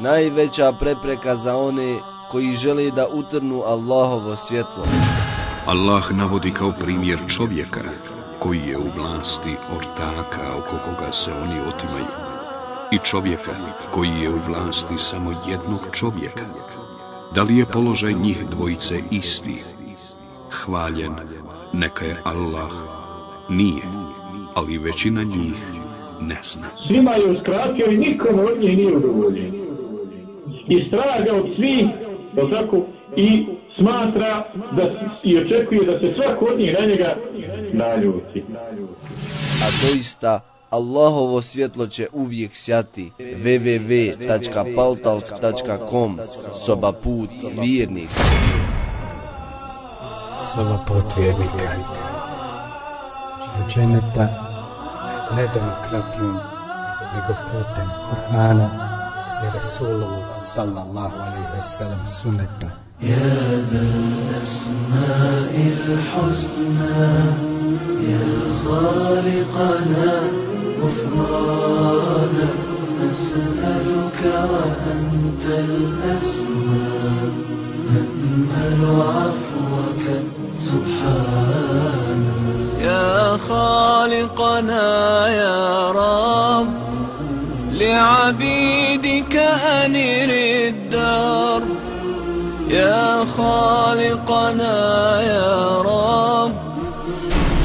najveća prepreka za one koji žele da utrnu Allahovo svjetlo. Allah navodi kao primjer čovjeka koji je u vlasti ortaka oko koga se oni otimaju i čovjeka koji je u vlasti samo jednog čovjeka. Da li je položaj njih dvojice isti? Hvaljen, neka je Allah. Nije, ali većina njih ne zna. Svima je uskratio i nikom od njih nije udovoljen. I straga od svih, tako, i smatra da, i očekuje da se svako od njih na njega naljuti. A doista Allahovo svjetlo će uvijek sjati. www.paltalk.com Soba put vjernika Soba put vjernika Dženeta ne demokratijom nego putem Kur'ana i Rasuluhu sallallahu alaihi ve sellem suneta يا ذا الأسماء الحسنى يا خالقنا غفرانا نسألك وأنت الأسماء. نأمل عفوك سبحانا يا خالقنا يا رب لعبيدك أنر الدار يا خالقنا يا رب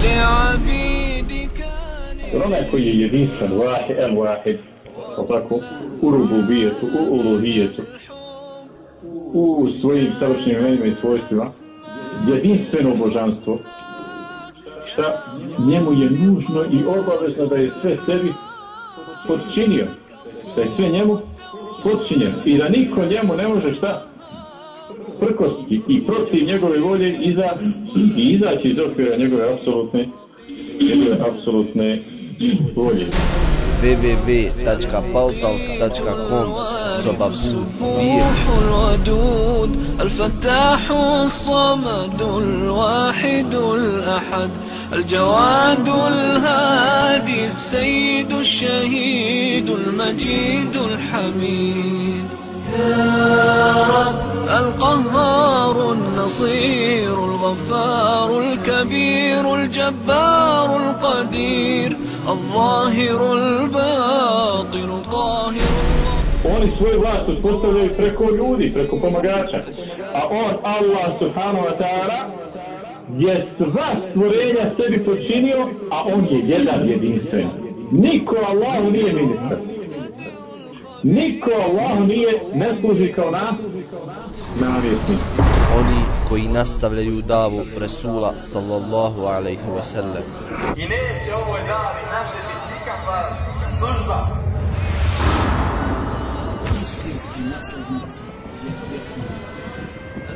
لعبيدك Onaj koji je jedinstven, vahid, el vahid, tako, u rububijetu, u uluhijetu, u svojim savršenim imenima i svojstvima, jedinstveno božanstvo, šta njemu je nužno i obavezno da je sve sebi podčinio, da je sve njemu podčinjeno i da niko njemu ne može šta prkosti i protiv njegove volje iza, i izaći iz okvira njegove apsolutne njegove apsolutne volje. www.paltalk.com Soba put vjernika الودود الفتاح الصمد الواحد الأحد الجواد الهادي السيد الشهيد المجيد الحميد. القهار النصير الغفار الكبير الجبار القدير الظاهر الباطن الطاهر Oni svoju vlast uspostavljaju preko ljudi, preko pomagača. A on, Allah subhanahu wa ta'ala, je sva stvorenja sebi počinio, a on je jedan jedinstven. Niko Allahu nije ministar. Niko Allahu nije, ne služi kao na, namjesnik. Oni koji nastavljaju davu Resula sallallahu alaihi wa sallam I neće ovoj davi naštetiti nikakva služba. istinski naslednici vjerovjesnika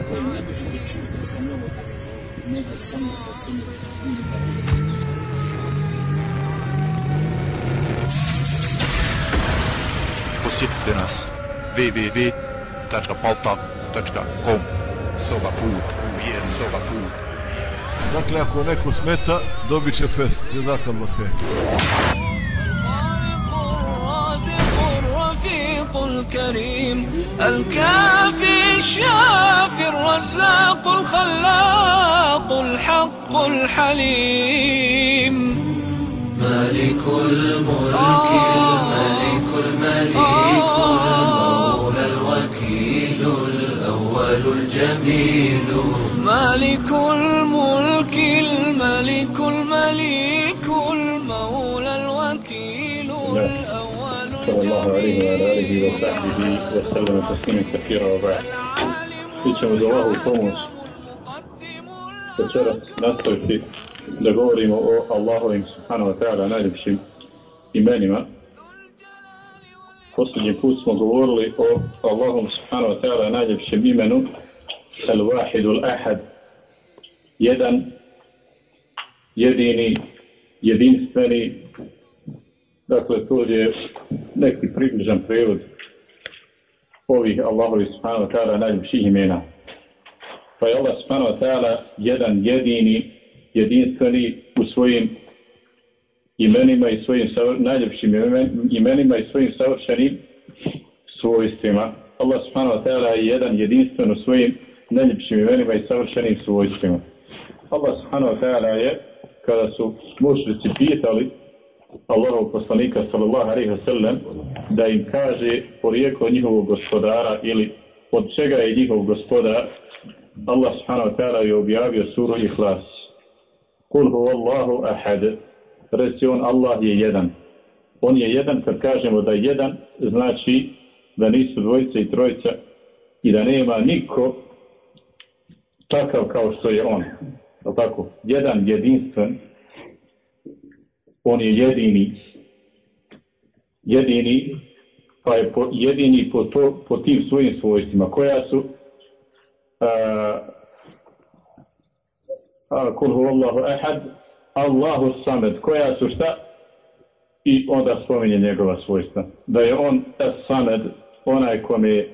koji ne možete čuti sa novotarskih, nego samo sa sunnetskih univerzita. Posjetite nas www.paltak.com Soba put, vjerni soba put. Dakle, ako neko smeta, dobit će fest. Jazakallah khair. الرفيق الكريم الكافي الشافي الحق الحليم. مالك الملك الملك المليك المولى الوكيل الأول الجميل. مالك الملك الملك المليك المولى الوكيل الأول صلى الله عليه وعلى آله وصحبه وسلم تسليما كثيرا وبعد. Za Allahu pomoć večeras nastaviti da govorimo o Allahovim subhanahu wa ta'ala najljepšim imenima. Posljednji put smo govorili o Allahom subhanahu wa ta'ala najljepšem imenu Al-Wahid Al-Ahad jedan jedini jedinstveni dakle to je neki približan prevod ovih Allahovi subhanahu wa ta'ala najljepših imena. Pa je Allah subhanahu ta'ala jedan jedini, jedinstveni u svojim imenima i svojim najljepšim imenima i svojim savršenim svojstvima. Allah subhanahu ta'ala je jedan jedinstven u svojim najljepšim imenima i savršenim svojstvima. Allah subhanahu wa ta'ala je, kada su mušrici pitali Allahov poslanika sallallahu alaihi wa sallam, da im kaže porijeklo njihovog gospodara ili od čega je njihov gospodar, Allah subhanahu wa ta'ala je objavio suru Ihlas. Kul hu Allahu ahad. Reci on, Allah je jedan. On je jedan, kad kažemo da je jedan, znači da nisu dvojica i trojica i da nema niko takav kao što je on. Je tako? Jedan jedinstven, on je jedini, jedini, pa je po, jedini po, to, po tim svojim svojstvima, koja su kul hu Allahu ahad, Allahu samed, koja su šta? I onda spominje njegova svojstva. Da je on samed, onaj kome,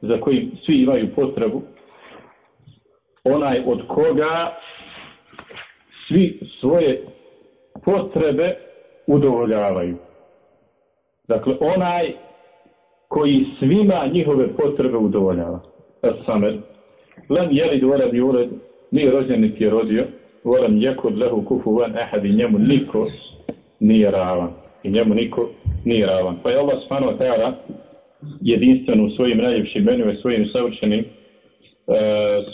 za kojim svi imaju potrebu, onaj od koga svi svoje potrebe udovoljavaju. Dakle, onaj koji svima njihove potrebe udovoljava. Samed. Lem jelid volam juled, nije rođen niti je rodio, volam jekud lehu kufu van ehad i njemu niko nije ravan. I njemu niko nije ravan. Pa je Allah subhanahu wa jedinstven u svojim najljepšim i svojim savršenim e,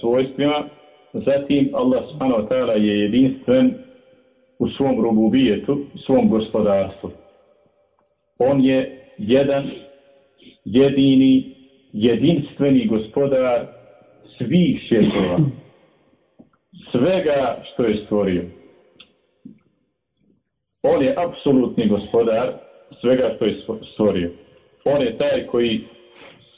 svojstvima. Zatim Allah subhanahu wa je jedinstven u svom rububijetu, svom gospodarstvu. On je jedan, jedini, jedinstveni gospodar svih svjetova. Svega što je stvorio. On je apsolutni gospodar svega što je stvorio. On je taj koji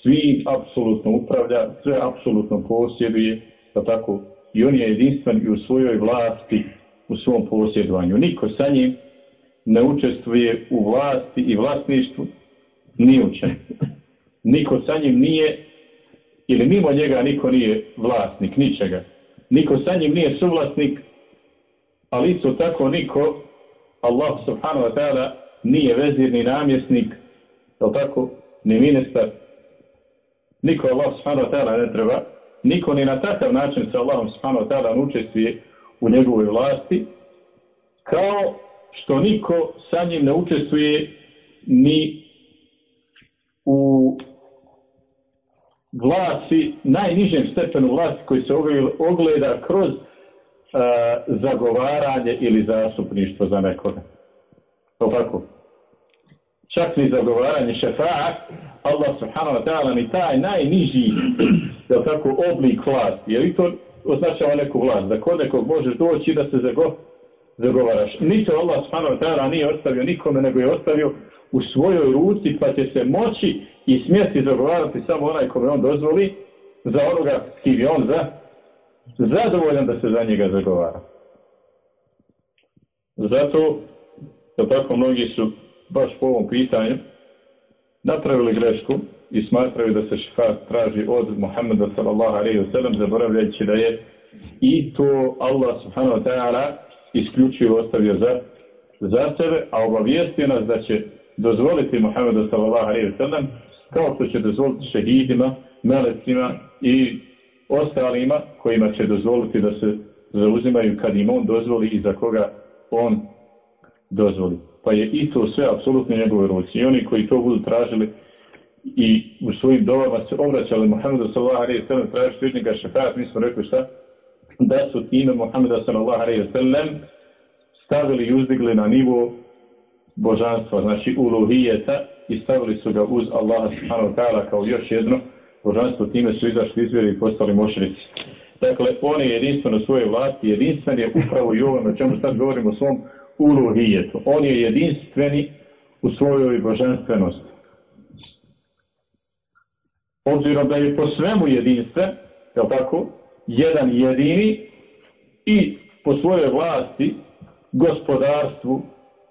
svim apsolutno upravlja, sve apsolutno posjeduje, pa tako, i on je jedinstven i u svojoj vlasti, u svom posjedovanju. Niko sa njim ne učestvuje u vlasti i vlasništvu, ni učen. Niko sa njim nije, ili mimo njega niko nije vlasnik, ničega. Niko sa njim nije suvlasnik, ali isto tako niko, Allah subhanahu wa ta'ala, nije vezir ni namjesnik, je tako, ni ministar. Niko Allah subhanahu wa ta'ala ne treba, niko ni na takav način sa Allahom subhanahu wa ta'ala učestvuje u njegovoj vlasti, kao što niko sa njim ne učestvuje ni u vlasti, najnižem stepenu vlasti koji se ogleda kroz uh, zagovaranje ili zastupništvo za nekoga. To tako. Čak ni zagovaranje šefa'a, Allah subhanahu wa ta'ala ni taj najniži je tako, oblik vlasti. Jer i to označava neku vlast. Da kod nekog možeš doći da se zago, zagovaraš. Nito Allah subhanahu wa ta'ala nije ostavio nikome, nego je ostavio u svojoj ruci pa će se moći i smjeti zagovarati samo onaj kome on dozvoli za onoga kim je on za, zadovoljan da se za njega zagovara. Zato, da tako mnogi su baš po ovom pitanju napravili grešku i smatraju da se šifat traži od Muhammeda sallallahu alaihi wa sallam zaboravljajući da je i to Allah subhanahu wa ta'ala isključivo ostavio za, za sebe, a obavijestio nas da će dozvoliti Muhammedu sallallahu alaihi wa sallam kao što će dozvoliti šehidima, melecima i ostalima kojima će dozvoliti da se zauzimaju kad im on dozvoli i za koga on dozvoli. Pa je i to sve apsolutno njegove ruci. I oni koji to budu tražili i u svojim dovama se obraćali Muhammedu sallallahu alaihi sallam tražiti od njega šefat, mi smo rekli šta? Da su time Muhammeda sallallahu alaihi sallam stavili i uzdigli na nivo božanstva, znači uluhijeta i stavili su ga uz Allaha subhanahu ta'ala kao još jedno božanstvo, time su izašli izvjeri i postali mošrici. Dakle, on je jedinstven u svojoj vlasti, jedinstven je upravo i ovo na čemu sad govorimo o svom uluhijetu. On je jedinstveni u svojoj božanstvenosti. Obzirom da je po svemu jedinstven, je tako, jedan jedini i po svojoj vlasti, gospodarstvu,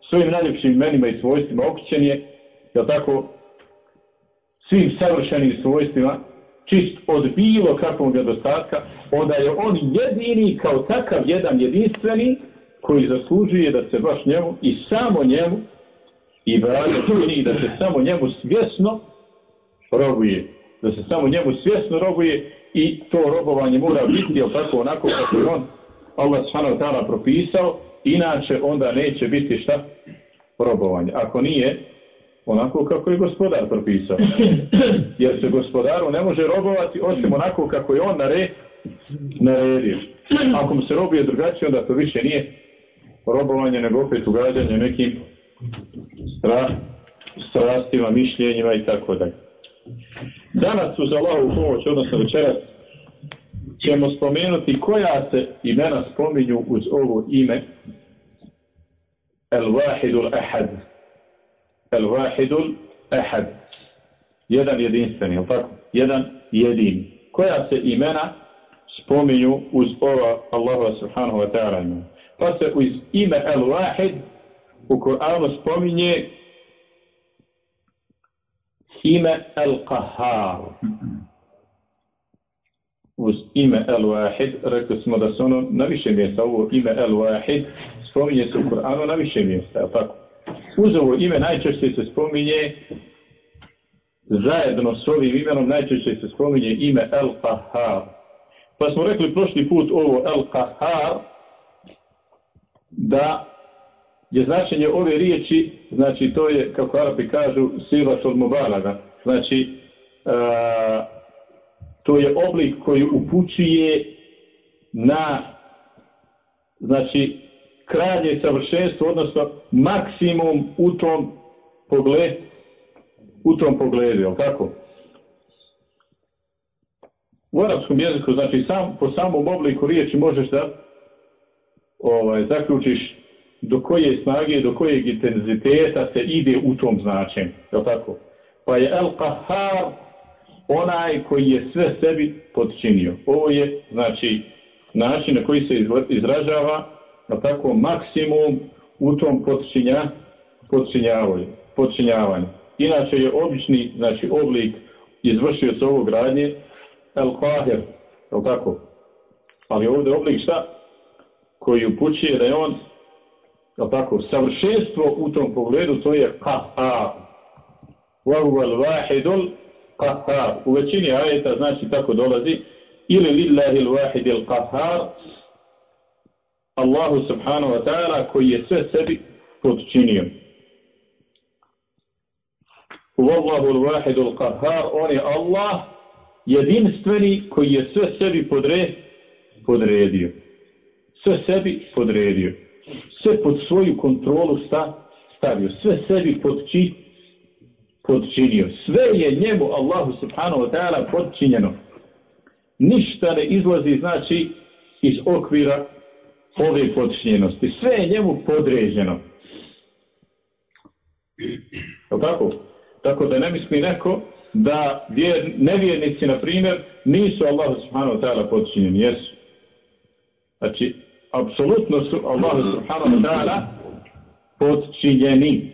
svojim najljepšim imenima i svojstvima okućen je, je tako, svim savršenim svojstvima, čist od bilo kakvog nedostatka, onda je on jedini kao takav jedan jedinstveni koji zaslužuje da se baš njemu i samo njemu i čini da se samo njemu svjesno robuje. Da se samo njemu svjesno robuje i to robovanje mora biti, jel tako, onako kako je on Allah ta'ala propisao, inače onda neće biti šta? Robovanje. Ako nije, onako kako je gospodar propisao. Jer se gospodaru ne može robovati osim onako kako je on nare, naredio. Ako mu se robuje drugačije, onda to više nije robovanje, nego opet ugađanje nekim strah, strastima, mišljenjima i tako dalje. Danas uz Allahovu pomoć, odnosno večeras, ćemo spomenuti koja se imena spominju uz ovo ime El-Wahidul Ahad. El-Wahidul Ahad. Jedan jedinstveni, ili tako? Jedan jedin. Koja se imena spominju uz ova Allaha subhanahu wa ta'ala imena? Pa se uz ime El-Wahid u Kur'anu spominje ime El-Qahar. Uz ime El-Wahid, rekli smo da se ono na više mjesta, ovo ime El-Wahid spominje se u Kur'anu na više mjesta, je tako? Uz ovo ime najčešće se spominje zajedno s ovim imenom najčešće se spominje ime El-Qahar. Pa smo rekli prošli put ovo El-Qahar da je značenje ove riječi, znači to je, kako Arapi kažu, silatul mubalaga. Znači, a, to je oblik koji upućuje na znači, krajnje savršenstvo, odnosno maksimum u tom pogledu, u tom pogledu, jel tako? U arapskom jeziku, znači sam, po samom obliku riječi možeš da ovaj, zaključiš do koje snage, do kojeg intenziteta se ide u tom značenju. Je tako? Pa je El Qahar onaj koji je sve sebi podčinio. Ovo je, znači, način na koji se izražava na tako maksimum u tom podčinja, podčinjavanju. Inače je obični, znači, oblik izvršio se ovog radnje je tako? Ali ovdje oblik šta? Koji upućuje da je on tako, savršenstvo u tom pogledu, to je qahar. Wahuval wahidul qahar. U većini ajeta znači tako dolazi ili lillahi l-wahid il-qahar Allahu subhanahu wa ta'ala koji je sve sebi podčinio. Wallahu l-wahid il-qahar on je Allah jedinstveni koji je sve sebi podre, podredio. Sve sebi podredio sve pod svoju kontrolu sta, stavio, sve sebi podči, podčinio. Sve je njemu Allahu subhanahu wa ta'ala podčinjeno. Ništa ne izlazi znači iz okvira ove podčinjenosti. Sve je njemu podređeno. Je tako? Tako da ne misli neko da vjer, nevjernici, na primjer, nisu Allahu subhanahu wa ta'ala podčinjeni. Jesu. Znači, apsolutno su Allah subhanahu wa ta'ala podčinjeni.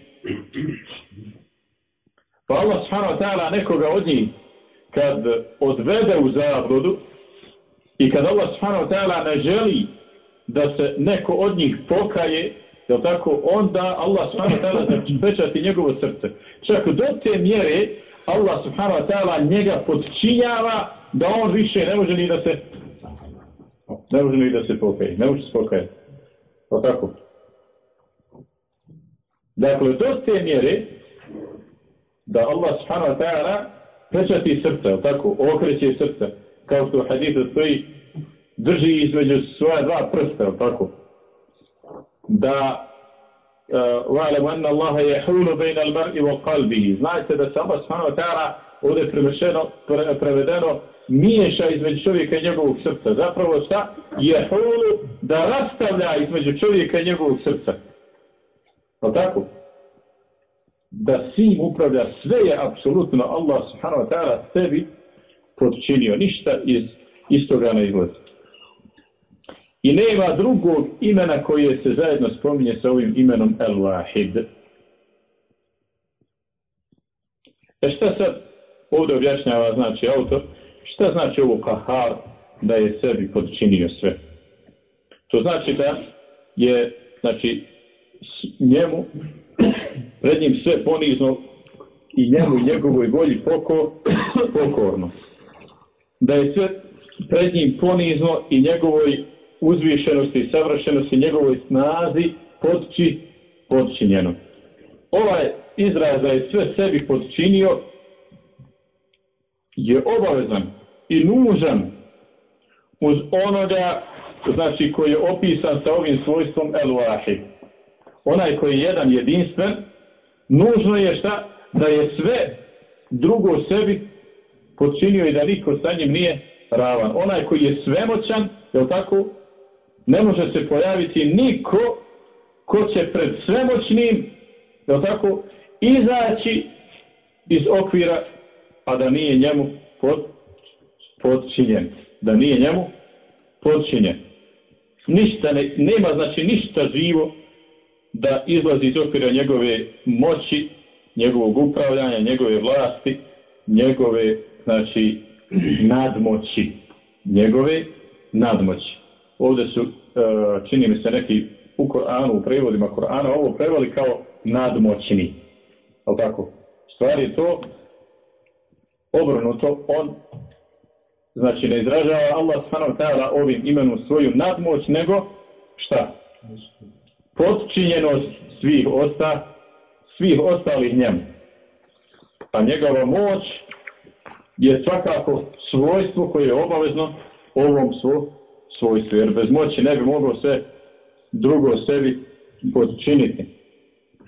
Pa Allah subhanahu wa ta'ala nekoga od njih kad odvede u zabludu i kad Allah subhanahu wa ta'ala ne želi da se neko od njih pokaje, je tako, onda Allah subhanahu wa ta'ala zapečati njegovo srce. Čak do te mjere Allah subhanahu wa ta'ala njega podčinjava da on više ne može ni da se ne može ni da se pokaje, ne može se pokaje. Tako? Dakle, do te mjere da Allah subhanahu wa ta'ala pečati srca, o tako, okreće srca, kao što u hadithu stoji, drži između svoja dva prsta, o tako, da وَعْلَمْ أَنَّ اللَّهَ يَحُولُ بَيْنَ الْمَرْءِ وَقَلْبِهِ Znajte da se Allah subhanahu wa ta'ala ovdje prevedeno miješa između čovjeka i njegovog srca. Zapravo šta? Je hulu da rastavlja između čovjeka i njegovog srca. Pa tako? Da svim upravlja, sve je apsolutno Allah subhanahu wa ta'ala sebi podčinio. Ništa iz istoga ne izlazi. I nema drugog imena koje se zajedno spominje sa ovim imenom El-Wahid. E šta sad ovdje objašnjava znači autor? Šta znači ovo kahar da je sebi podčinio sve? To znači da je znači njemu pred njim sve ponizno i njemu i njegovoj volji poko, pokorno. Da je sve pred njim ponizno i njegovoj uzvišenosti i savršenosti, njegovoj snazi podči, podčinjeno. Ovaj izraz da je sve sebi podčinio je obavezan i nužan uz onoga znači koji je opisan sa ovim svojstvom el -wahid. Onaj koji je jedan jedinstven, nužno je šta? Da je sve drugo sebi počinio i da niko sa njim nije ravan. Onaj koji je svemoćan, je tako? Ne može se pojaviti niko ko će pred svemoćnim, je tako? Izaći iz okvira, a da nije njemu pod, podčinjen. Da nije njemu podčinjen. Ništa ne, nema znači ništa živo da izlazi iz okvira njegove moći, njegovog upravljanja, njegove vlasti, njegove znači nadmoći. Njegove nadmoći. Ovdje su, čini mi se neki u Koranu, u prevodima Korana, ovo prevali kao nadmoćni. Ali tako? Stvari je to obrnuto, on znači ne izražava Allah ta'ala ovim imenom svoju nadmoć, nego šta? Podčinjenost svih osta, svih ostalih njemu. A njegova moć je svakako svojstvo koje je obavezno ovom svo, svojstvu, jer bez moći ne bi moglo se drugo sebi podčiniti.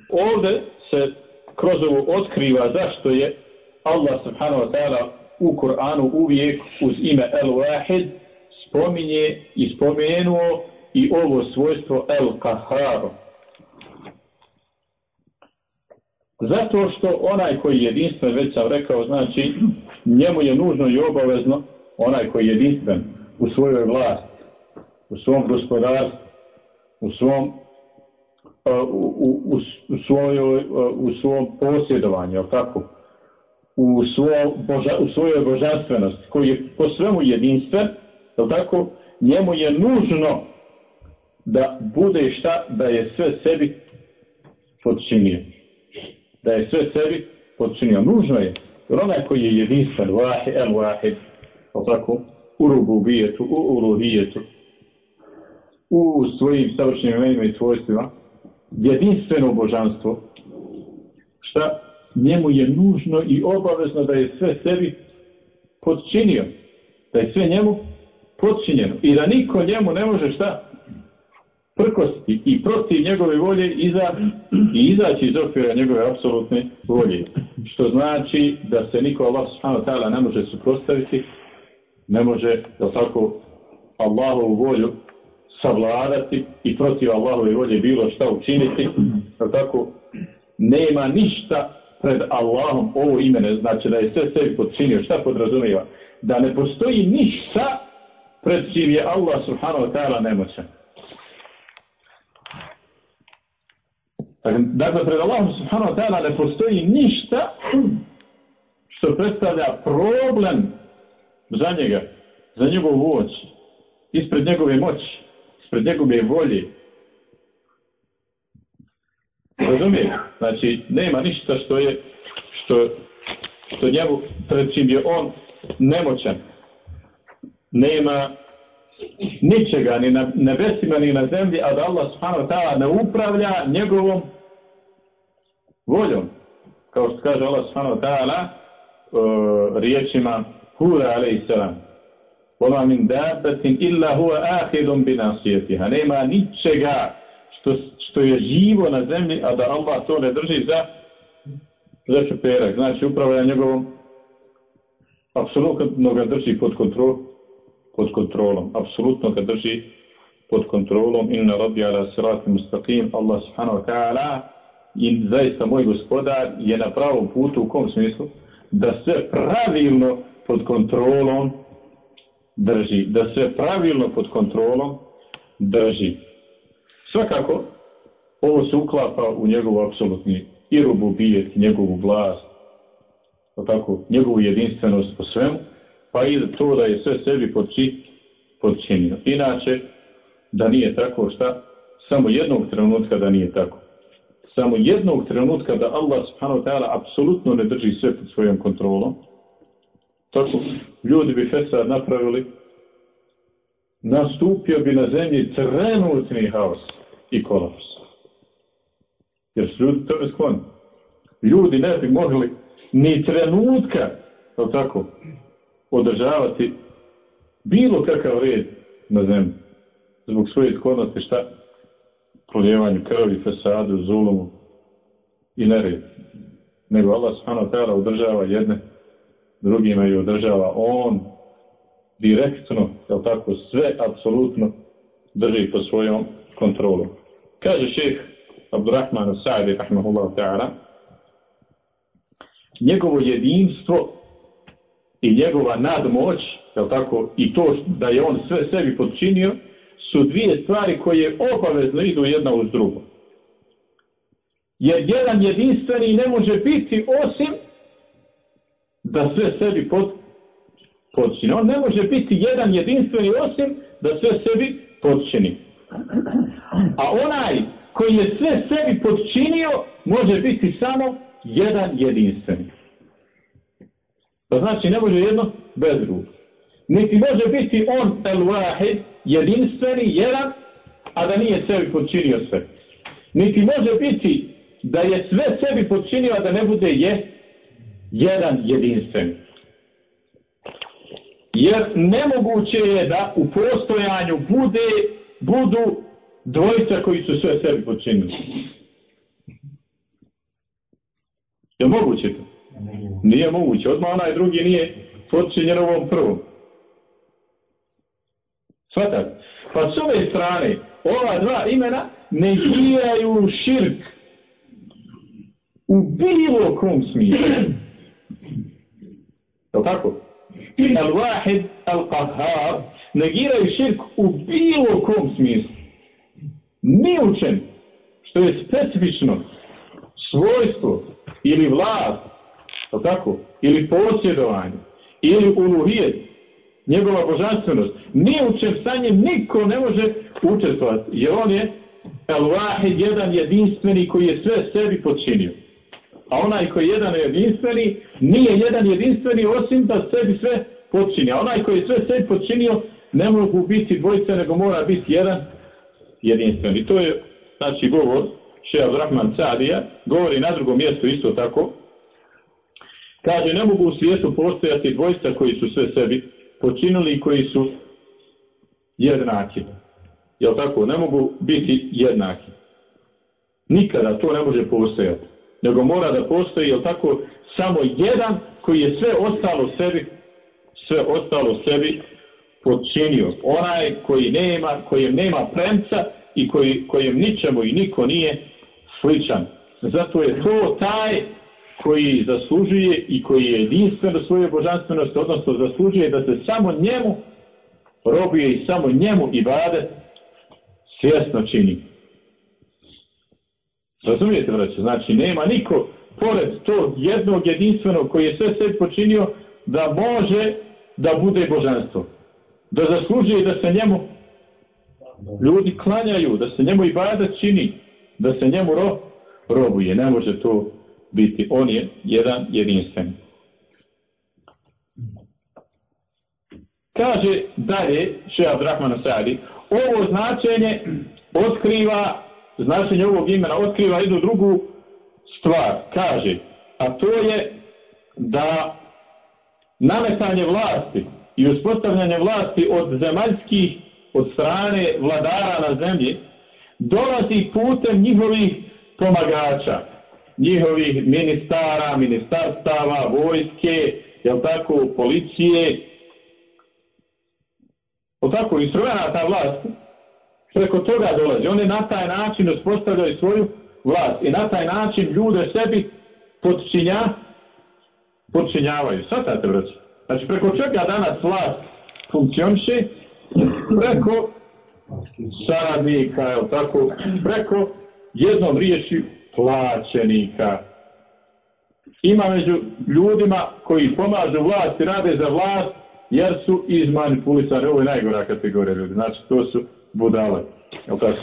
Ovdje se kroz ovo otkriva zašto je Allah subhanahu wa ta'ala u Kur'anu uvijek uz ime El-Wahid spominje i spomenuo i ovo svojstvo El-Kahar. Zato što onaj koji je jedinstven, već sam rekao, znači njemu je nužno i obavezno onaj koji je jedinstven u svojoj vlasti, u svom gospodarstvu, u svom u, u, u, u, svojoj, u svom posjedovanju, tako? u, svo, boža, u svojoj božanstvenosti, koji je po svemu jedinstven, tako, njemu je nužno da bude šta, da je sve sebi podčinio. Da je sve sebi podčinio. Nužno je, jer onaj koji je jedinstven, vahid, el vahid, tako, u rububijetu, u uluhijetu, u svojim savršenim imenima i svojstvima, jedinstveno božanstvo, šta? njemu je nužno i obavezno da je sve sebi podčinio. Da je sve njemu podčinjeno. I da niko njemu ne može šta prkosti i protiv njegove volje iza, i izaći iz okvira njegove apsolutne volje. Što znači da se niko Allah subhanahu ne može suprostaviti, ne može, da tako, Allahovu volju savladati i protiv Allahove volje bilo šta učiniti, tako, nema ništa pred Allahom ovo ime ne znači da je sve sebi podčinio. Šta podrazumijeva? Da ne postoji ništa pred čim je Allah subhanahu wa ta'ala nemoćan. Dakle, pred Allahom subhanahu wa ta'ala ne postoji ništa što predstavlja problem za njega, za njegovu moć, ispred njegove moći, ispred njegove volje, Razumije? Znači, nema ništa što je, što, što njemu, pred čim je on nemoćan. Nema ničega, ni na nebesima, ni na zemlji, a da Allah subhanahu ta'ala ne upravlja njegovom voljom. Kao što kaže Allah subhanahu ta'ala uh, riječima Hura alaihi salam. Min dabbatin illa huwa ahidun binasijetiha. Nema ničega što, što je živo na zemlji, a da Allah to ne drži za za čuperak. Znači, upravo je njegovom apsolutno ga drži pod, kontrol, pod kontrolom. Apsolutno ga drži pod kontrolom. Inna rabbi ala sirati mustaqim. Allah subhanahu wa ta'ala i zaista moj gospodar je na pravom putu u kom smislu? Da sve pravilno pod kontrolom drži. Da sve pravilno pod kontrolom drži. Svakako, ovo se uklapa u njegovu apsolutni i rububijet, njegovu vlast, tako, njegovu jedinstvenost po svemu, pa i to da je sve sebi podči, podčinio. Inače, da nije tako šta, samo jednog trenutka da nije tako. samo jednog trenutka da Allah subhanahu ta'ala apsolutno ne drži sve pod svojom kontrolom, tako ljudi bi fesad napravili, nastupio bi na zemlji trenutni haos i kolaps. Jer su ljudi tome skloni. Ljudi ne bi mogli ni trenutka, tako, održavati bilo kakav red na zemlji. Zbog svoje sklonosti šta? Proljevanju krvi, fesadu, zulumu i nered. Nego Allah ta'ala održava jedne, drugima i održava on direktno, jel tako, sve apsolutno drži pod svojom kontrolom. Kaže šeh Abdurrahman Sa'di, rahmahullahu ta'ala, njegovo jedinstvo i njegova nadmoć, jel tako, i to da je on sve sebi podčinio, su dvije stvari koje obavezno idu jedna uz drugo. Jer jedan jedinstveni ne može biti osim da sve sebi pod, podčini. On ne može biti jedan jedinstveni osim da sve sebi podčini. A onaj koji je sve sebi podčinio može biti samo jedan jedinstveni. To znači ne može jedno bez drugo. Niti može biti on el wahid, jedinstveni, jedan, a da nije sebi počinio sve. Niti može biti da je sve sebi počinio, a da ne bude je jedan jedinstven. Jer nemoguće je da u postojanju bude, budu dvojica koji su sve sebi počinili. Je moguće to? Nije moguće. Odmah onaj drugi nije počinjen ovom prvom. Svatak. Pa s ove strane, ova dva imena negiraju širk u bilo kom smislu. Je tako? Al-Wahid, Al-Qahar negiraju širk u bilo kom smislu. Ni učen, što je specifično svojstvo ili vlast, je tako? Ili posjedovanje, ili uluhijet, njegova božanstvenost, ni učen sa njim niko ne može učestvovati, jer on je El-Wahid, jedan jedinstveni koji je sve sebi počinio. A onaj koji je jedan jedinstveni, nije jedan jedinstveni osim da sebi sve počini. A onaj koji je sve sebi počinio, ne mogu biti dvojice, nego mora biti jedan jedinstveni. To je, znači, govor Šeha Rahman Cadija, govori na drugom mjestu isto tako. Kaže, ne mogu u svijetu postojati dvojica koji su sve sebi počinili i koji su jednaki. Jel tako? Ne mogu biti jednaki. Nikada to ne može postojati nego mora da postoji, jel tako, samo jedan koji je sve ostalo sebi, sve ostalo sebi počinio. Onaj koji nema, kojem nema premca i koji, kojem ničemu i niko nije sličan. Zato je to taj koji zaslužuje i koji je jedinstven do svoje božanstvenosti, odnosno zaslužuje da se samo njemu robije i samo njemu i bade svjesno čini. Razumijete, vraće? Znači, nema niko, pored tog jednog jedinstvenog koji je sve sve počinio, da može da bude božanstvo. Da zaslužuje da se njemu ljudi klanjaju, da se njemu i bada čini, da se njemu ro, robuje. Ne može to biti. On je jedan jedinstven. Kaže dalje, še Abdrahmanu Sadi, ovo značenje otkriva značenje ovog imena otkriva jednu drugu stvar. Kaže, a to je da nametanje vlasti i uspostavljanje vlasti od zemaljskih, od strane vladara na zemlji, dolazi putem njihovih pomagača, njihovih ministara, ministarstava, vojske, jel tako, policije, o tako, instrumenta vlasti, preko toga dolazi. Oni na taj način uspostavljaju svoju vlast i na taj način ljude sebi podčinja, podčinjavaju. Svatate, braći. Znači, preko čega danas vlast funkcioniše? Preko saradnika, je tako? Preko jednom riječi plaćenika. Ima među ljudima koji pomažu vlast rade za vlast, jer su izmanipulisani. Ovo je najgora kategorija ljudi. Znači, to su budale. Jel tako?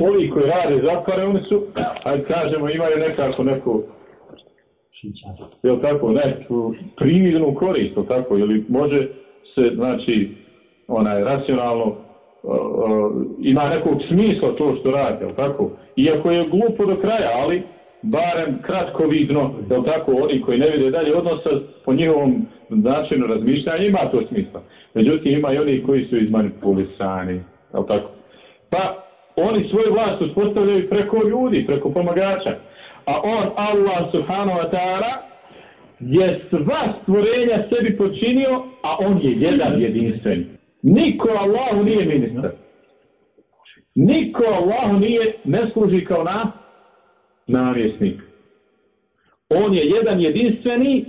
Ovi koji rade zatvore, oni su, ajde kažemo, imaju nekako neku jel tako, neku primidnu korist, jel tako, ili može se, znači, onaj, racionalno, uh, uh, ima nekog smisla to što radi, jel tako, iako je glupo do kraja, ali barem kratko vidno, jel tako, oni koji ne vide dalje odnosa po njihovom načinu razmišljanja, ima to smisla. Međutim, ima i oni koji su izmanipulisani, jel tako. Pa, oni svoju vlast uspostavljaju preko ljudi, preko pomagača. A on, Allah subhanahu wa ta'ala, je sva stvorenja sebi počinio, a on je jedan jedinstven. Niko Allahu nije ministar. Niko Allahu nije, ne služi kao na namjesnik. On je jedan jedinstveni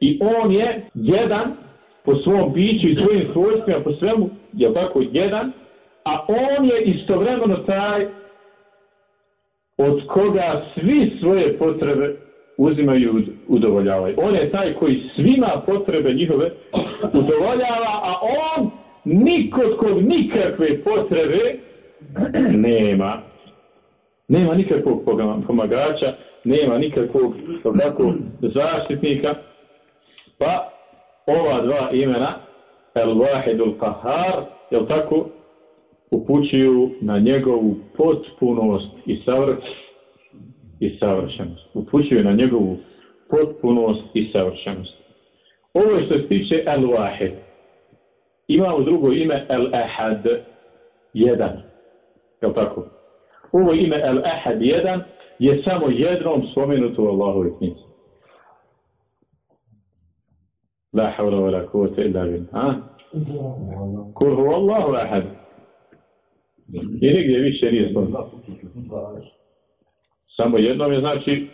i on je jedan po svom biću i svojim svojstvima, po svemu, je tako jedan, a on je istovremeno taj od koga svi svoje potrebe uzimaju i udovoljavaju. On je taj koji svima potrebe njihove udovoljava, a on nikod kod nikakve potrebe nema. Nema nikakvog pomagača, nema nikakvog tako, zaštitnika. Pa ova dva imena, El Wahidul Kahar, jel tako, upućuju na njegovu potpunost i savršenost i savršenost. Upućuju na njegovu potpunost i savršenost. Ovo što se tiče El-Wahid. Imamo drugo ime El-Ahad. Jedan. Je tako? Ovo ime El-Ahad jedan je samo jednom spomenuto u Allahovi knjizi. La hawla wa la illa billah. Kul huwa ahad. I nigdje više nije spomenuto. Samo jednom je znači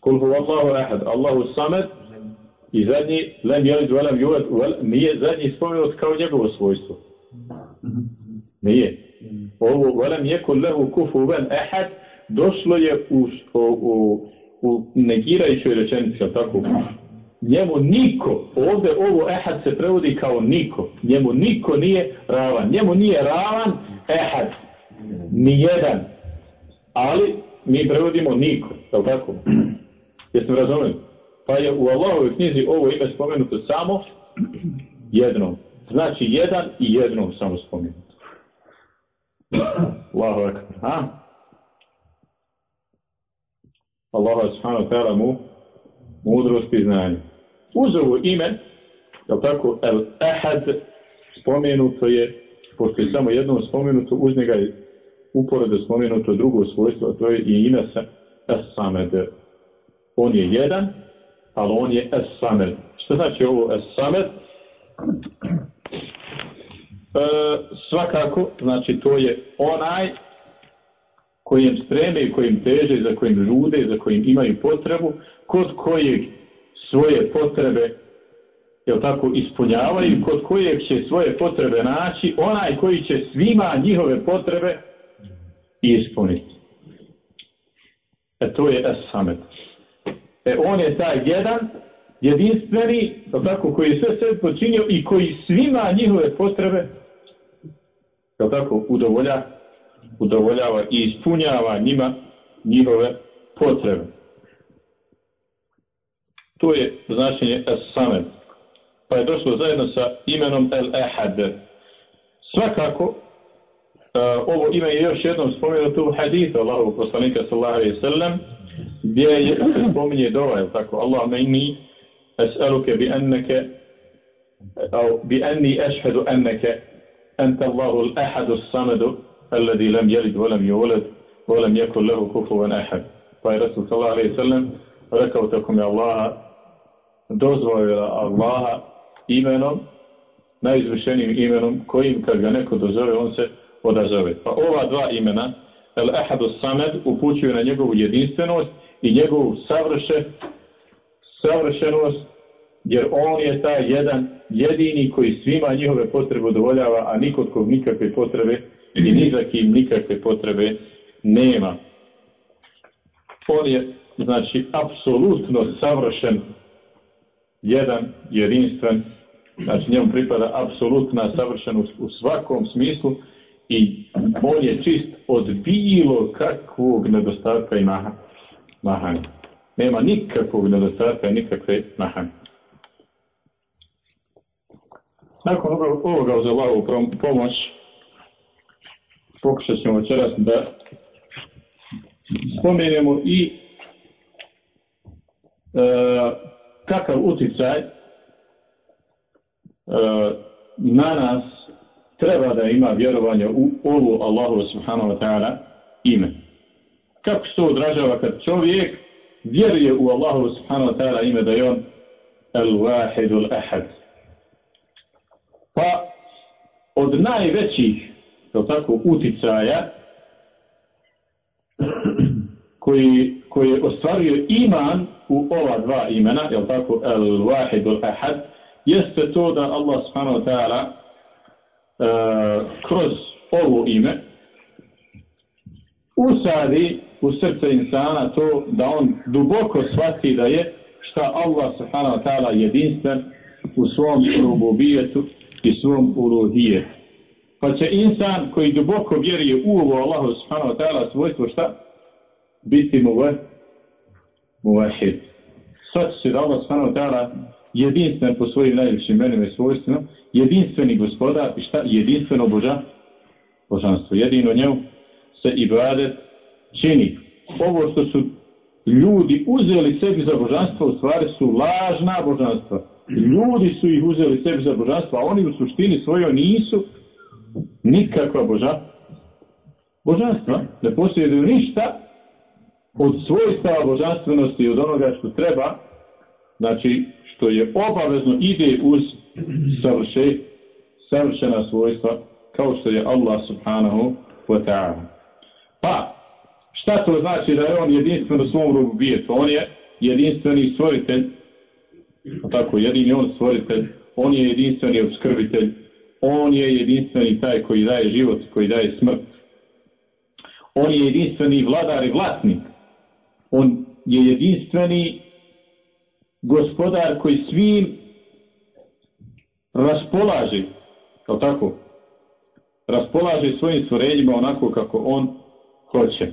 Kul hu Allahu ahad, Allahu samad i zadnji lem jelid velem juvad, nije zadnji spomenut kao njegovo svojstvo. Nije. Ovo velem jekun lehu kufu ven ahad došlo je u, u, u negirajućoj rečenici, tako? Njemu niko, ovdje ovo ehad se prevodi kao niko. Njemu niko nije ravan. Njemu nije ravan ehad. Nijedan. Ali mi prevodimo niko, je tako? Jesmo razumeli? Pa je u Allahovoj knjizi ovo ime spomenuto samo jednom. Znači jedan i jednom samo spomenuto. Allahu akbar. Ha? Allah subhanahu wa ta'ala mu mudrost i znanje. Uz ovo ime, je tako, El Ahad spomenuto je, pošto je samo jednom spomenuto, uz njega je uporedo spomenuto drugo svojstvo, a to je i ime se Es-Samed. On je jedan, ali on je Es-Samed. Što znači ovo Es-Samed? E, svakako, znači to je onaj kojem streme i kojim teže, za kojim žude, za kojim imaju potrebu, kod kojeg svoje potrebe jel tako, ispunjavaju, kod kojeg će svoje potrebe naći, onaj koji će svima njihove potrebe ispuniti. E to je Es-Samet. E on je taj jedan, jedinstveni, tako, koji je sve sve počinio i koji svima njihove potrebe jel tako, udovolja, udovoljava i ispunjava njima njihove potrebe. To je značenje Es-Samet. Pa je došlo zajedno sa imenom El-Ehad. Svakako, ovo ime je još jednom spomenuto u hadithu Allahovog poslanika sallallahu alejhi ve sellem gdje je spominje dova, je tako? Allahumma inni as'aluka bi أو بأني أشهد أنك أنت الله الأحد الصمد الذي لم يلد ولم يولد يكن له كفوا أحد فأي رسول صلى الله عليه وسلم ركوتكم يا الله dozvolila Allaha imenom, najizvršenijim imenom, kojim kad ga neko dozove, on se odazove. Pa ova dva imena, El Ahadu Samed, upućuju na njegovu jedinstvenost i njegovu savrše, savršenost, jer on je taj jedan jedini koji svima njihove potrebe udovoljava, a nikod kog nikakve potrebe i ni za kim nikakve potrebe nema. On je, znači, apsolutno savršen, jedan jedinstven, znači njemu pripada apsolutna savršenost u svakom smislu, i on je čist od bilo kakvog nedostatka i mahanja. Nema nikakvog nedostatka, nikakve mahanje. Nakon ovoga Allahovu pomoć pokušat ćemo večeras da spomenemo i e, kakav uticaj e, na nas treba da ima vjerovanje u ovu Allahu subhanahu wa ta'ala ime. Kako se to odražava kad čovjek vjeruje u Allahu subhanahu wa ta'ala ime da je on al-wahidul ahad. Pa od najvećih tako, uticaja koji, koji ostvaruje iman u ova dva imena, jel tako, al-wahid al-ahad, jeste to da Allah subhanahu wa ta'ala uh, kroz ovo ime usadi u srce insana to da on duboko shvati da je šta Allah subhanahu wa ta'ala jedinstven u svom rububijetu i svom uluhijetu. Pa će insan koji duboko vjeruje u ovo Allahu subhanahu wa ta'ala svojstvo šta? Biti mu muvahid. Sad će da Allah subhanahu ta'ala jedinstven po svojim najljepšim imenima i svojstvima, jedinstveni gospodar i šta? Jedinstveno boža, božanstvo. Jedino njemu se ibadet čini. Ovo što su ljudi uzeli sebi za božanstvo, u stvari su lažna božanstva. Ljudi su ih uzeli sebi za božanstvo, a oni u suštini svojoj nisu nikakva boža, božanstva. Ne posjeduju ništa od svojstava božanstvenosti od onoga što treba, znači što je obavezno ide uz savrše, savršena svojstva kao što je Allah subhanahu wa ta'ala. Pa, šta to znači da je on jedinstven u svom rubijetu? On je jedinstveni stvoritelj, tako, jedini on stvoritelj, on je jedinstveni obskrbitelj, on je jedinstveni taj koji daje život, koji daje smrt. On je jedinstveni vladar i vlasnik. Je jedinstveni gospodar koji svim raspolaže, kao tako, raspolaže svojim stvorenjima onako kako on hoće.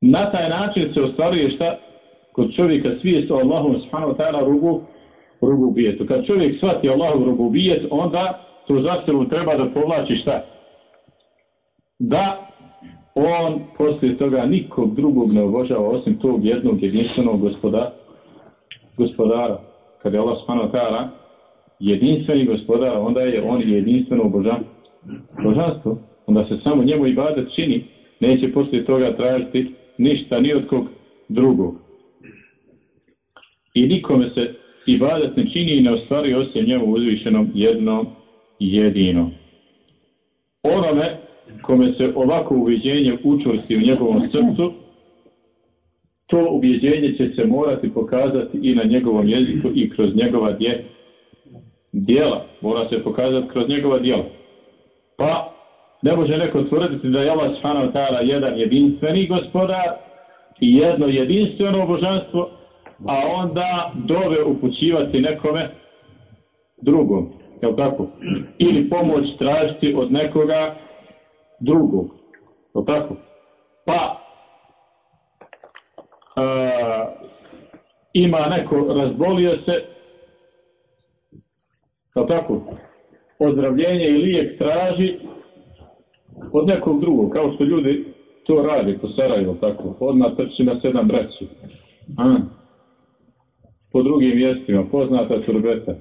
Na taj način se ostvaruje šta kod čovjeka svijest o Allahom subhanahu ta'ala rubu, rububijetu. Kad čovjek shvati Allahu rububijet, onda to zastavu treba da povlači šta? Da on poslije toga nikog drugog ne obožava osim tog jednog jedinstvenog gospoda, gospodara. Kad je Allah subhanahu ta'ala jedinstveni gospodar, onda je on jedinstveno božan, božanstvo. Onda se samo njemu i badat čini, neće poslije toga tražiti ništa ni od kog drugog. I nikome se ibadet ne čini i ne ostvari osim njemu uzvišenom jednom jedino. Onome kome se ovako ubjeđenje učvrsti u njegovom srcu, to ubjeđenje će se morati pokazati i na njegovom jeziku i kroz njegova dje, djela. Mora se pokazati kroz njegova djela. Pa ne može neko tvrditi da je Allah subhanahu ta'ala jedan jedinstveni gospodar i jedno jedinstveno božanstvo, a onda dove upućivati nekome drugom. Jel tako? Ili pomoć tražiti od nekoga drugog. Jel tako? Pa a, ima neko razbolio se jel tako? Ozdravljenje i lijek traži od nekog drugog, kao što ljudi to radi po Sarajevo, tako, odmah trči na sedam. A, po drugim mjestima, poznata turbeta.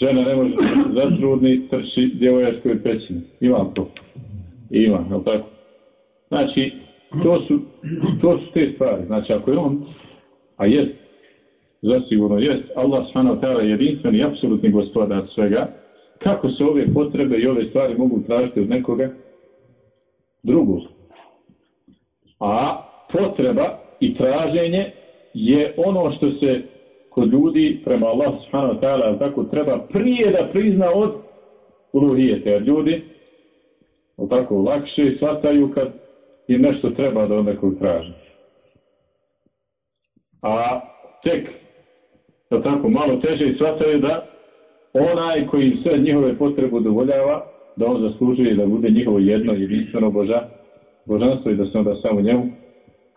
Žena ne može zatrudni, trči djevojačkoj pećini. Ima to. Ima, je tako? Znači, to su, to su te stvari. Znači, ako je on, a jest, zasigurno jest, Allah subhanahu ta'ala jedinstven i apsolutni gospodar svega, kako se ove potrebe i ove stvari mogu tražiti od nekoga drugog? A potreba i traženje je ono što se kod ljudi prema Allah subhanahu wa ta'ala tako treba prije da prizna od uluhijete. Jer ljudi tako lakše shvataju kad im nešto treba da od nekog traži. A tek da tako malo teže shvataju da onaj koji sve njihove potrebe udovoljava, da on zaslužuje da bude njihovo jedno jedinstveno boža, božanstvo i da se onda samo njemu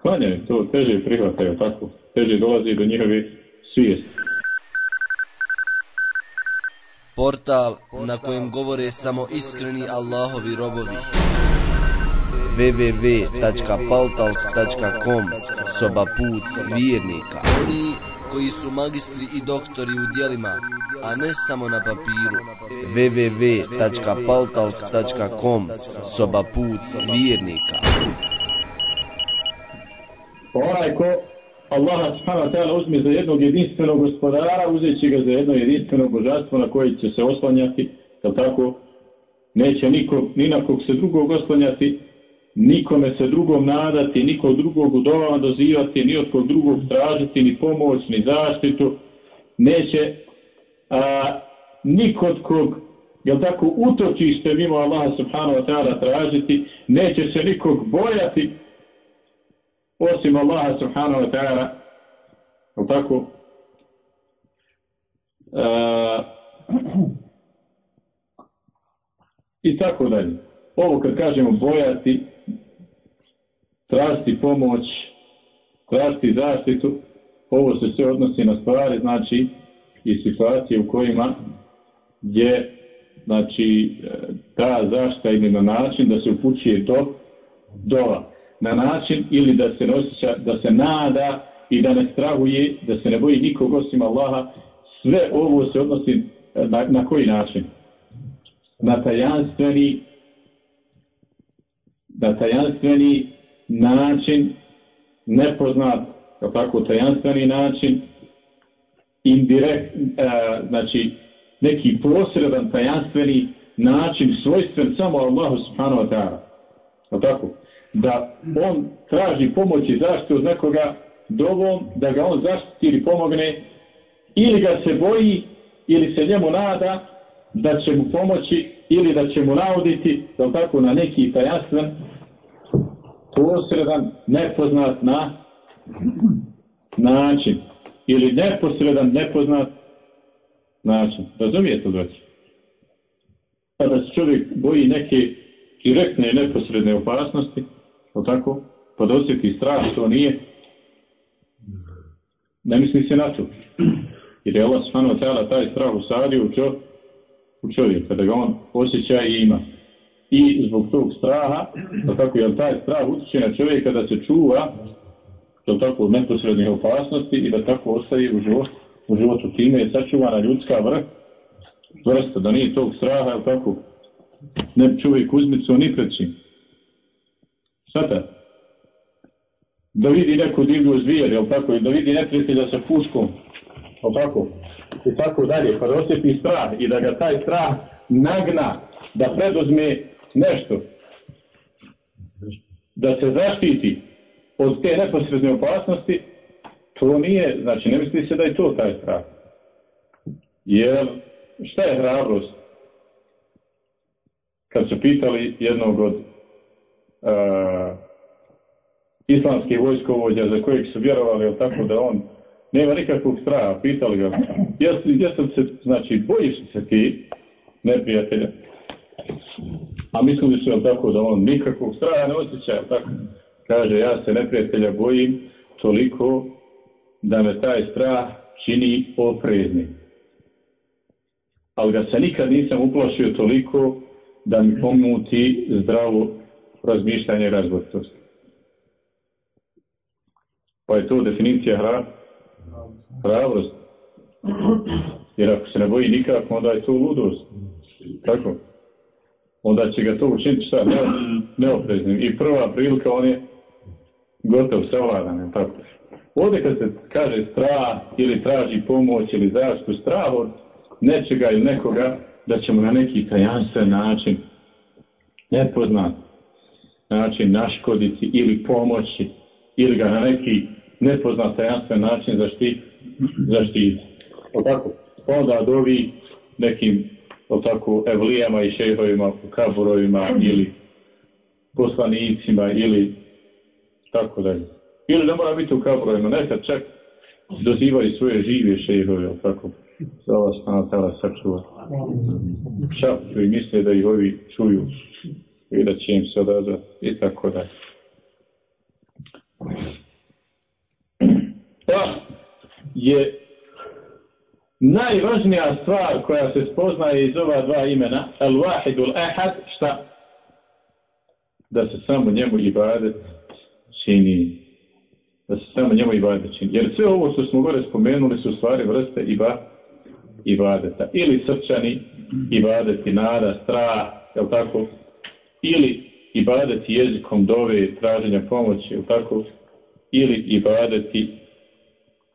klanjaju. To teže prihvataju tako. Teže dolazi do njihove svijesti. Portal na kojem govore samo iskreni Allahovi robovi. www.paltalk.com Soba put vjernika. Oni koji su magistri i doktori u dijelima, a ne samo na papiru. www.paltalk.com Soba put vjernika. Onaj ko Allaha subhanahu wa ta'ala uzme za jednog jedinstvenog gospodara, uzet će ga za jedno jedinstveno božanstvo na koje će se oslanjati, jel tako? Neće niko, ni na kog se drugog oslanjati, nikome se drugom nadati, nikog drugog u domama dozivati, ni od kog drugog tražiti, ni pomoć, ni zaštitu. Neće a, nikod kog jel tako, utočište mimo Allaha subhanahu wa ta'ala tražiti, neće se nikog bojati, osim Allaha subhanahu wa ta'ala, tako, a, i tako dalje. Ovo kad kažemo bojati, tražiti pomoć, tražiti zaštitu, ovo se sve odnosi na stvari, znači i situacije u kojima je znači ta zaštita ili na način da se upućuje do dova. Na način ili da se osjeća, da se nada i da ne strahuje, da se ne boji nikog osim Allaha, sve ovo se odnosi na, na koji način? Na tajanstveni na tajanstveni način, nepoznat, tako tajanstveni način, indirekt, e, znači neki posredan tajanstveni način svojstven samo Allahu subhanahu wa ta'ala. Tako? Da on traži pomoć i zaštitu od nekoga dovom, da ga on zaštiti ili pomogne, ili ga se boji, ili se njemu nada da će mu pomoći ili da će mu nauditi, da tako, na neki tajanstven posredan, nepoznat na način. Ili neposredan, nepoznat način. Razumijete, braći? Kada se čovjek boji neke direktne neposredne opasnosti, o tako, pa da osjeti strah, što nije, ne misli se na to. Jer je Allah subhanahu taj strah usadio u, čo, u čovjeka, da ga on osjeća i ima i zbog tog straha, da tako je taj strah utječe na čovjeka da se čuva do tako neposrednih opasnosti i da tako ostaje u životu, u životu time je sačuvana ljudska vrh, vrsta, da nije tog straha, je tako, ne čovjek uzmicu ni pred čim. Svata? Da vidi neku divlju zvijer, jel tako, i da vidi neprijatelja sa puškom, jel tako, i tako dalje, pa da osjeti strah i da ga taj strah nagna da preduzme nešto da se zaštiti od te neposredne opasnosti, to nije, znači ne misli se da je to taj strah. Jer šta je hrabrost? Kad su pitali jednog od uh, islamskih vojskovođa za kojeg su vjerovali, jel tako da on nema nikakvog straha, pitali ga, jesam se, znači, bojiš se ti neprijatelja? A mislili su tako da on nikakvog straha ne osjeća, tako? Kaže, ja se neprijatelja bojim toliko da me taj strah čini oprezni. Ali ga se nikad nisam uplašio toliko da mi pomuti zdravo razmišljanje i razboritost. Pa je to definicija hra... hrabrost. Jer ako se ne boji nikako, onda je to ludost. Tako? onda će ga to učiniti šta ne, neopreznim. I prva prilika on je gotov, savladan. Tako. Ovdje kad se kaže strah ili traži pomoć ili zaštitu, strah od nečega ili nekoga, da ćemo na neki tajanstven način nepoznat način naškoditi ili pomoći ili ga na neki nepoznat tajanstven način zaštiti. zaštiti. Tako, onda dovi nekim o tako, evlijama i šehovima u kaburovima ili poslanicima ili tako dalje. Ili ne mora biti u kaburovima, nekad čak dozivaju svoje žive šehove, tako. da vas sačuva. Šapću i misle da ih ovi čuju i da će im se odazvati i tako da. Pa je najvažnija stvar koja se spoznaje iz ova dva imena, al-wahidul ahad, šta? Da se samo njemu ibadet čini. Da se samo njemu ibadet čini. Jer sve ovo što smo gore spomenuli su stvari vrste iba, ibadeta. Ili srčani ibadeti, nada, strah, jel tako? Ili ibadeti jezikom dove, traženja pomoći, tako? Ili ibadeti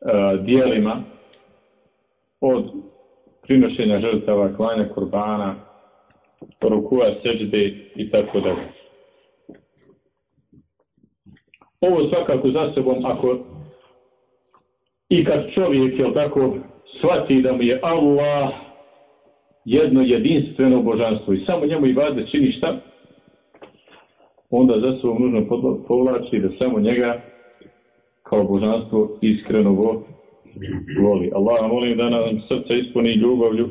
uh, dijelima, od prinošenja žrtava, klanja kurbana, rukua seđbe i tako dalje. Ovo svakako za sobom, ako i kad čovjek, jel tako, shvati da mu je Allah jedno jedinstveno božanstvo i samo njemu i vade čini šta, onda za sobom nužno povlači da samo njega kao božanstvo iskreno voli. Allah molim da nam srce ispuni ljubavlju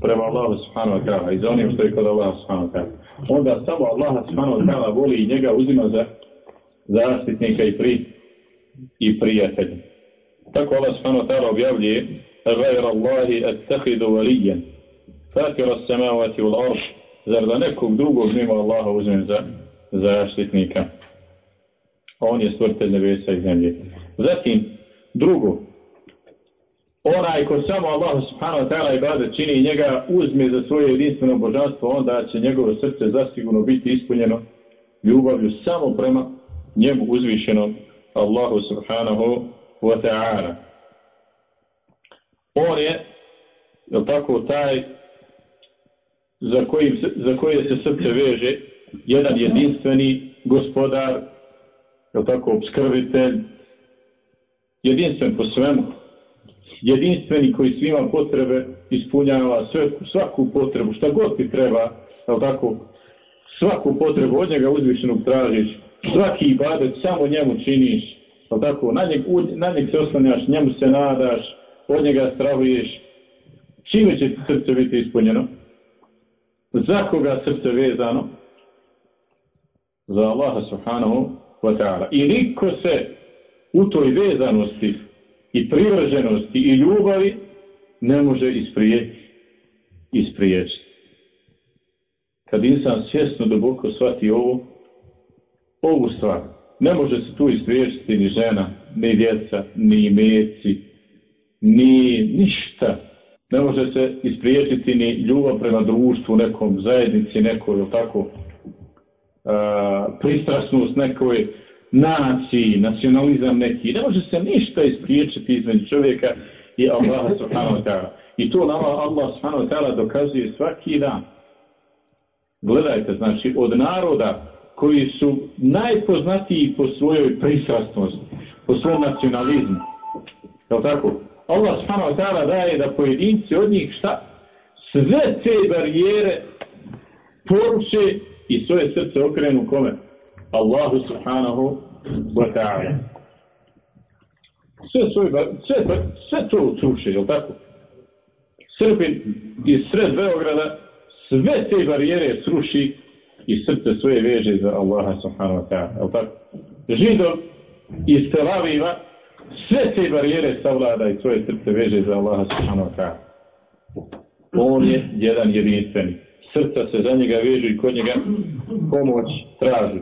prema Allahu subhanahu wa ta'ala i za onim što je kod Allaha subhanahu wa ta'ala. Onda samo Allah subhanahu wa ta'ala voli i njega uzima za zaštitnika i pri i prijatelja. Tako Allah subhanahu wa ta'ala objavljuje غير الله أتخذ وليا فاكر السماوات والأرض zar da nekog drugog mimo Allaha uzmem za zaštitnika. On je stvrtelj nebesa i zemlje. Zatim, drugo, onaj ko samo Allah subhanahu wa ta'ala ibadet čini njega uzme za svoje jedinstveno božanstvo, onda će njegovo srce zasigurno biti ispunjeno ljubavlju samo prema njemu uzvišenom Allahu subhanahu wa ta'ala. On je, je tako, taj za, koji, za koje se srce veže jedan jedinstveni gospodar, je tako, obskrbitelj, jedinstven po svemu, jedinstveni koji svima potrebe ispunjava sve, svaku potrebu, šta god ti treba, je tako, svaku potrebu od njega uzvišenog tražiš, svaki ibadet samo njemu činiš, je tako, na njeg, na njeg se oslanjaš, njemu se nadaš, od njega strahuješ, čime će ti srce biti ispunjeno? Za koga srce vezano? Za Allaha subhanahu wa ta'ala. I niko se u toj vezanosti i privrženosti i ljubavi ne može ispriječiti. Kad insan svjesno duboko shvati ovu, ovu stvar, ne može se tu ispriječiti ni žena, ni djeca, ni meci, ni ništa. Ne može se ispriječiti ni ljubav prema društvu, nekom zajednici, nekoj, tako, pristrasnost nekoj naciji, nacionalizam neki. Ne može se ništa ispriječiti između čovjeka i Allaha subhanahu wa ta'ala. I to nama Allah subhanahu ta'ala dokazuje svaki dan. Gledajte, znači, od naroda koji su najpoznatiji po svojoj pristrastnosti, po svom nacionalizmu. Je tako? Allah subhanahu wa ta'ala daje da pojedinci od njih šta? Sve te barijere poruče i svoje srce okrenu kome? Allahu subhanahu wa ta'ala. Sve, sve, sve to sruše, je tako? Srbin iz sred Beograda sve te barijere sruši i srce svoje veže za Allaha subhanahu wa ta'ala, je tako? Židov iz Tel sve te barijere savlada i svoje srce veže za Allaha subhanahu wa ta'ala. On je jedan jedinstveni. Srca se za njega vežu i kod njega pomoć traži.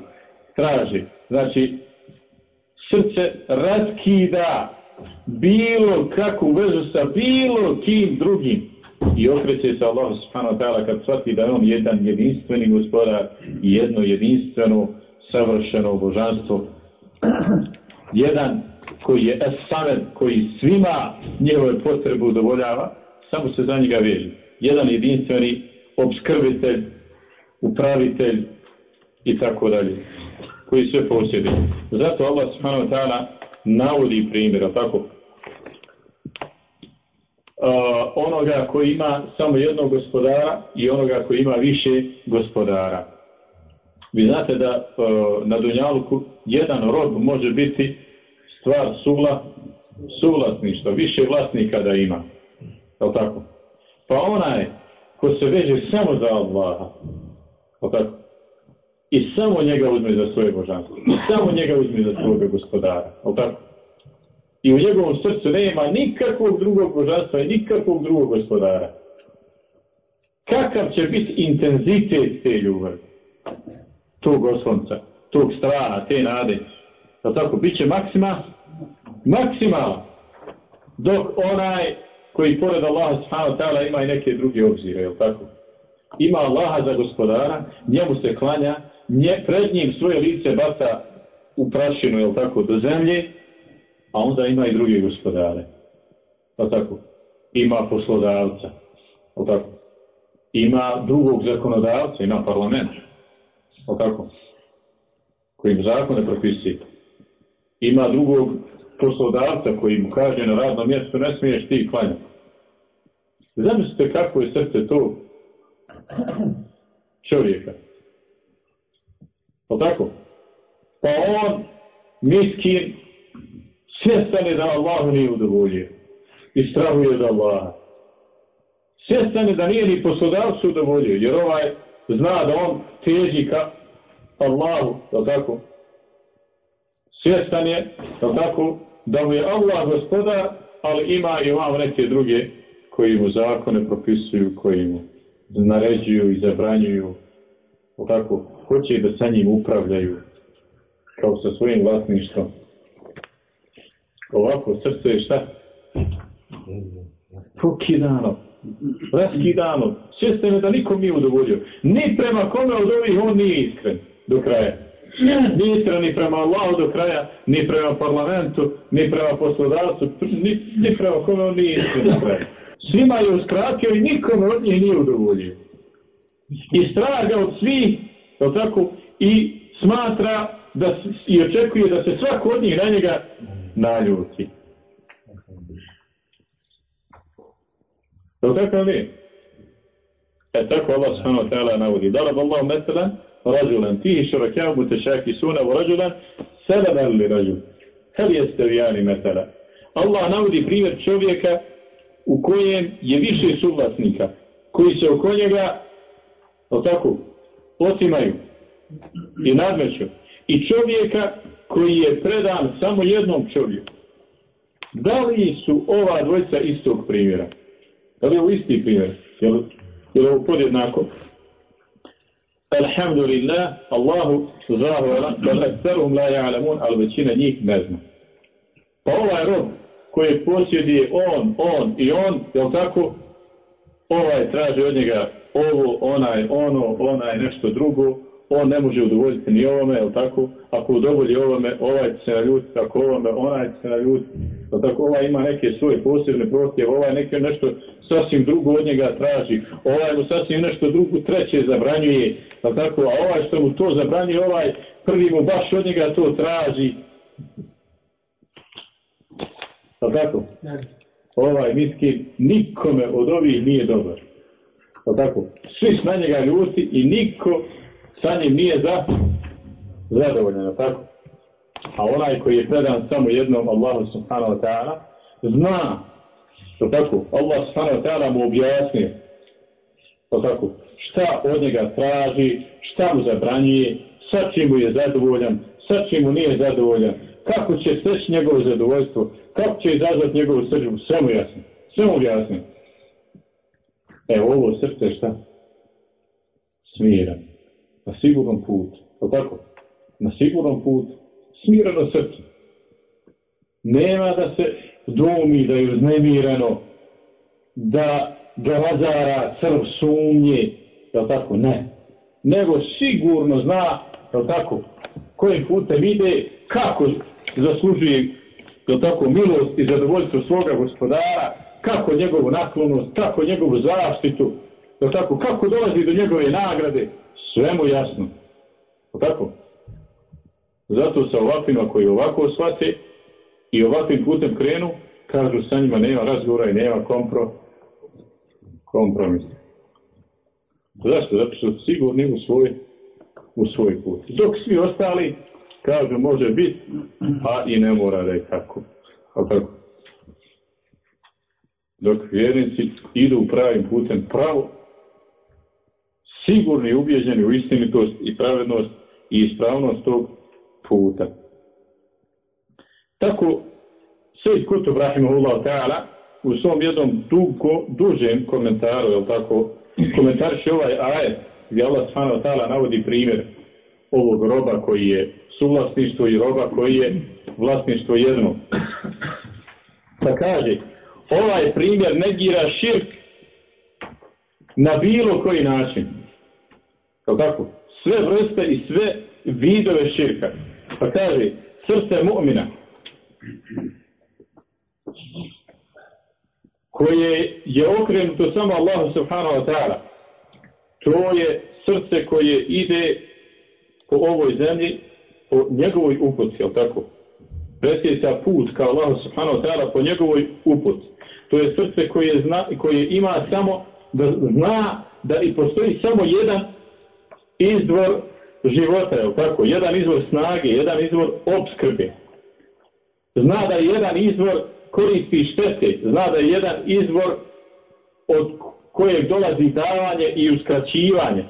Traži. Znači, srce raskida bilo kakvu vezu sa bilo kim drugim i okreće se Allah subhanahu ta'ala kad shvati da je on jedan jedinstveni gospodar i jedno jedinstveno savršeno božanstvo jedan koji je esamed, koji svima njegove potrebe udovoljava, samo se za njega veže. Jedan jedinstveni obskrbitelj, upravitelj i tako dalje, koji sve posjede. Zato Allah subhanahu wa ta'ala navodi primjer, tako? Uh, onoga koji ima samo jednog gospodara i onoga koji ima više gospodara. Vi znate da uh, na Dunjaluku jedan rob može biti stvar suvla, suvlasništva, više vlasnika da ima. Jel tako? Pa onaj ko se veže samo za Allaha, tako? I samo njega uzme za svoje božanstvo. I samo njega uzme za svoga gospodara. Tako? I u njegovom srcu nema nikakvog drugog božanstva i nikakvog drugog gospodara. Kakav će biti intenzitet te ljubavi? Tog oslonca, tog straha, te nade. Jel tako? Biće maksima? Maksimalno. Dok onaj koji pored Allaha subhanahu ta'ala ima i neke druge obzire, jel tako? Ima Allaha za gospodara, njemu se klanja, nje, pred njim svoje lice baca u prašinu, jel tako, do zemlje, a onda ima i druge gospodare. Jel tako? Ima poslodavca, jel tako? Ima drugog zakonodavca, ima parlament, jel tako? Kojim zakone propisuje. Ima drugog poslodavca koji mu kaže na radnom mjestu ne smiješ ti klanjati. Zamislite kako je srce to čovjeka. Pa tako? Pa on, miskin, svjestan je da Allahu nije udovoljio. I strahuje od Allaha. Svjestan je da nije ni poslodavcu udovoljio, jer ovaj zna da on teži ka Allahu, da tako? Svjestan je, da tako, da mu je Allah gospodar, ali ima i vam neke druge koji mu zakone propisuju, koji mu naređuju i zabranjuju, tako, hoće da sa njim upravljaju, kao sa svojim vlasništvom. Ovako, srce je šta? Pokidano, raskidano, svjestan da nikom nije udovoljio. Ni prema kome od ovih on nije iskren do kraja. Nije iskren ni prema Allahu do kraja, ni prema parlamentu, ni prema poslodavcu, ni, ni prema kome on nije iskren do kraja. Svima je uskratio i nikome od njih nije udovoljio. I straga od svih, tako, i smatra da, i očekuje da se svako od njih na njega naljuti. To tako li? E tako Allah subhanahu wa ta'ala navodi. Darab Allah mesela rađulan tihi šurakjav mutešaki suna u rađulan seladan li rađul. Hel jeste vijani mesela. Allah navodi primjer čovjeka u kojem je više suvlasnika koji se oko njega o tako, otimaju i nadmeću. I čovjeka koji je predan samo jednom čovjeku. Da li su ova dvojca istog primjera? Da li je ovo isti primjer? Je li, je li ovo podjednako? Alhamdulillah, Allahu zahvala, da la ja'lamun, ali većina njih ne zna. Pa ovaj rob koji posjeduje on, on i on, je tako? Ovaj traži od njega ovo, onaj, ono, onaj, nešto drugo, on ne može udovoljiti ni ovome, je tako? Ako udovolji ovome, ovaj će se naljutiti, ako ovome, onaj će se naljutiti, je tako? Ovaj ima neke svoje posebne protije, ovaj neke nešto sasvim drugo od njega traži, ovaj mu sasvim nešto drugo treće zabranjuje, je tako? A ovaj što mu to zabranjuje, ovaj prvi mu baš od njega to traži. Je tako? Ovaj miskin nikome od ovih nije dobar. Pa tako, svi su na njega ljuti i niko sa njim nije za, zadovoljan, tako? A onaj koji je predan samo jednom Allahu subhanahu wa ta'ala, zna, to tako, Allah subhanahu wa ta'ala mu objasnije, to tako, šta od njega traži, šta mu zabranjuje, sa čim mu je zadovoljan, sa čim mu nije zadovoljan, kako će steći njegovo zadovoljstvo, kako će izazvati njegovu srđbu, sve mu jasno, sve mu jasno. E, ovo srce šta? Smiran. Na sigurnom putu. O tako? Na sigurnom putu. Smirano srce. Nema da se dumi da je uznemirano, da ga razara crv sumnje, jel tako? Ne. Nego sigurno zna, jel tako, kojim putem ide, kako zaslužuje, jel tako, milost i zadovoljstvo svoga gospodara, kako njegovu naklonost, kako njegovu zaštitu, tako, kako dolazi do njegove nagrade, sve mu jasno. Tako? Zato sa ovakvima koji ovako shvate i ovakvim putem krenu, kažu sa njima nema razgovora i nema kompro, kompromisa. Zašto? Zato što su sigurni u svoj, u svoj put. Dok svi ostali kažu može biti, a i ne mora je tako. Tako? dok vjernici idu pravim putem pravo, sigurni i ubjeđeni u istinitost i pravednost i ispravnost tog puta. Tako, Sejid Kutub Rahimahullah ta'ala u svom jednom dugo, dužem komentaru, je tako, komentariše ovaj ajet gdje Allah ta'ala navodi primjer ovog roba koji je suvlasništvo i roba koji je vlasništvo jedno. Pa kaže, ovaj primjer negira širk na bilo koji način. Kao tako? Sve vrste i sve vidove širka. Pa kaže, srce mu'mina koje je okrenuto samo Allahu subhanahu wa ta'ala to je srce koje ide po ovoj zemlji po njegovoj uputi, jel tako? Presjeća put kao Allah subhanahu wa ta'ala po njegovoj uput. To je srce koje, zna, koje ima samo da zna da i postoji samo jedan izvor života, jel tako? Jedan izvor snage, jedan izvor obskrbe. Zna da je jedan izvor koristi štete, zna da je jedan izvor od kojeg dolazi davanje i uskraćivanje.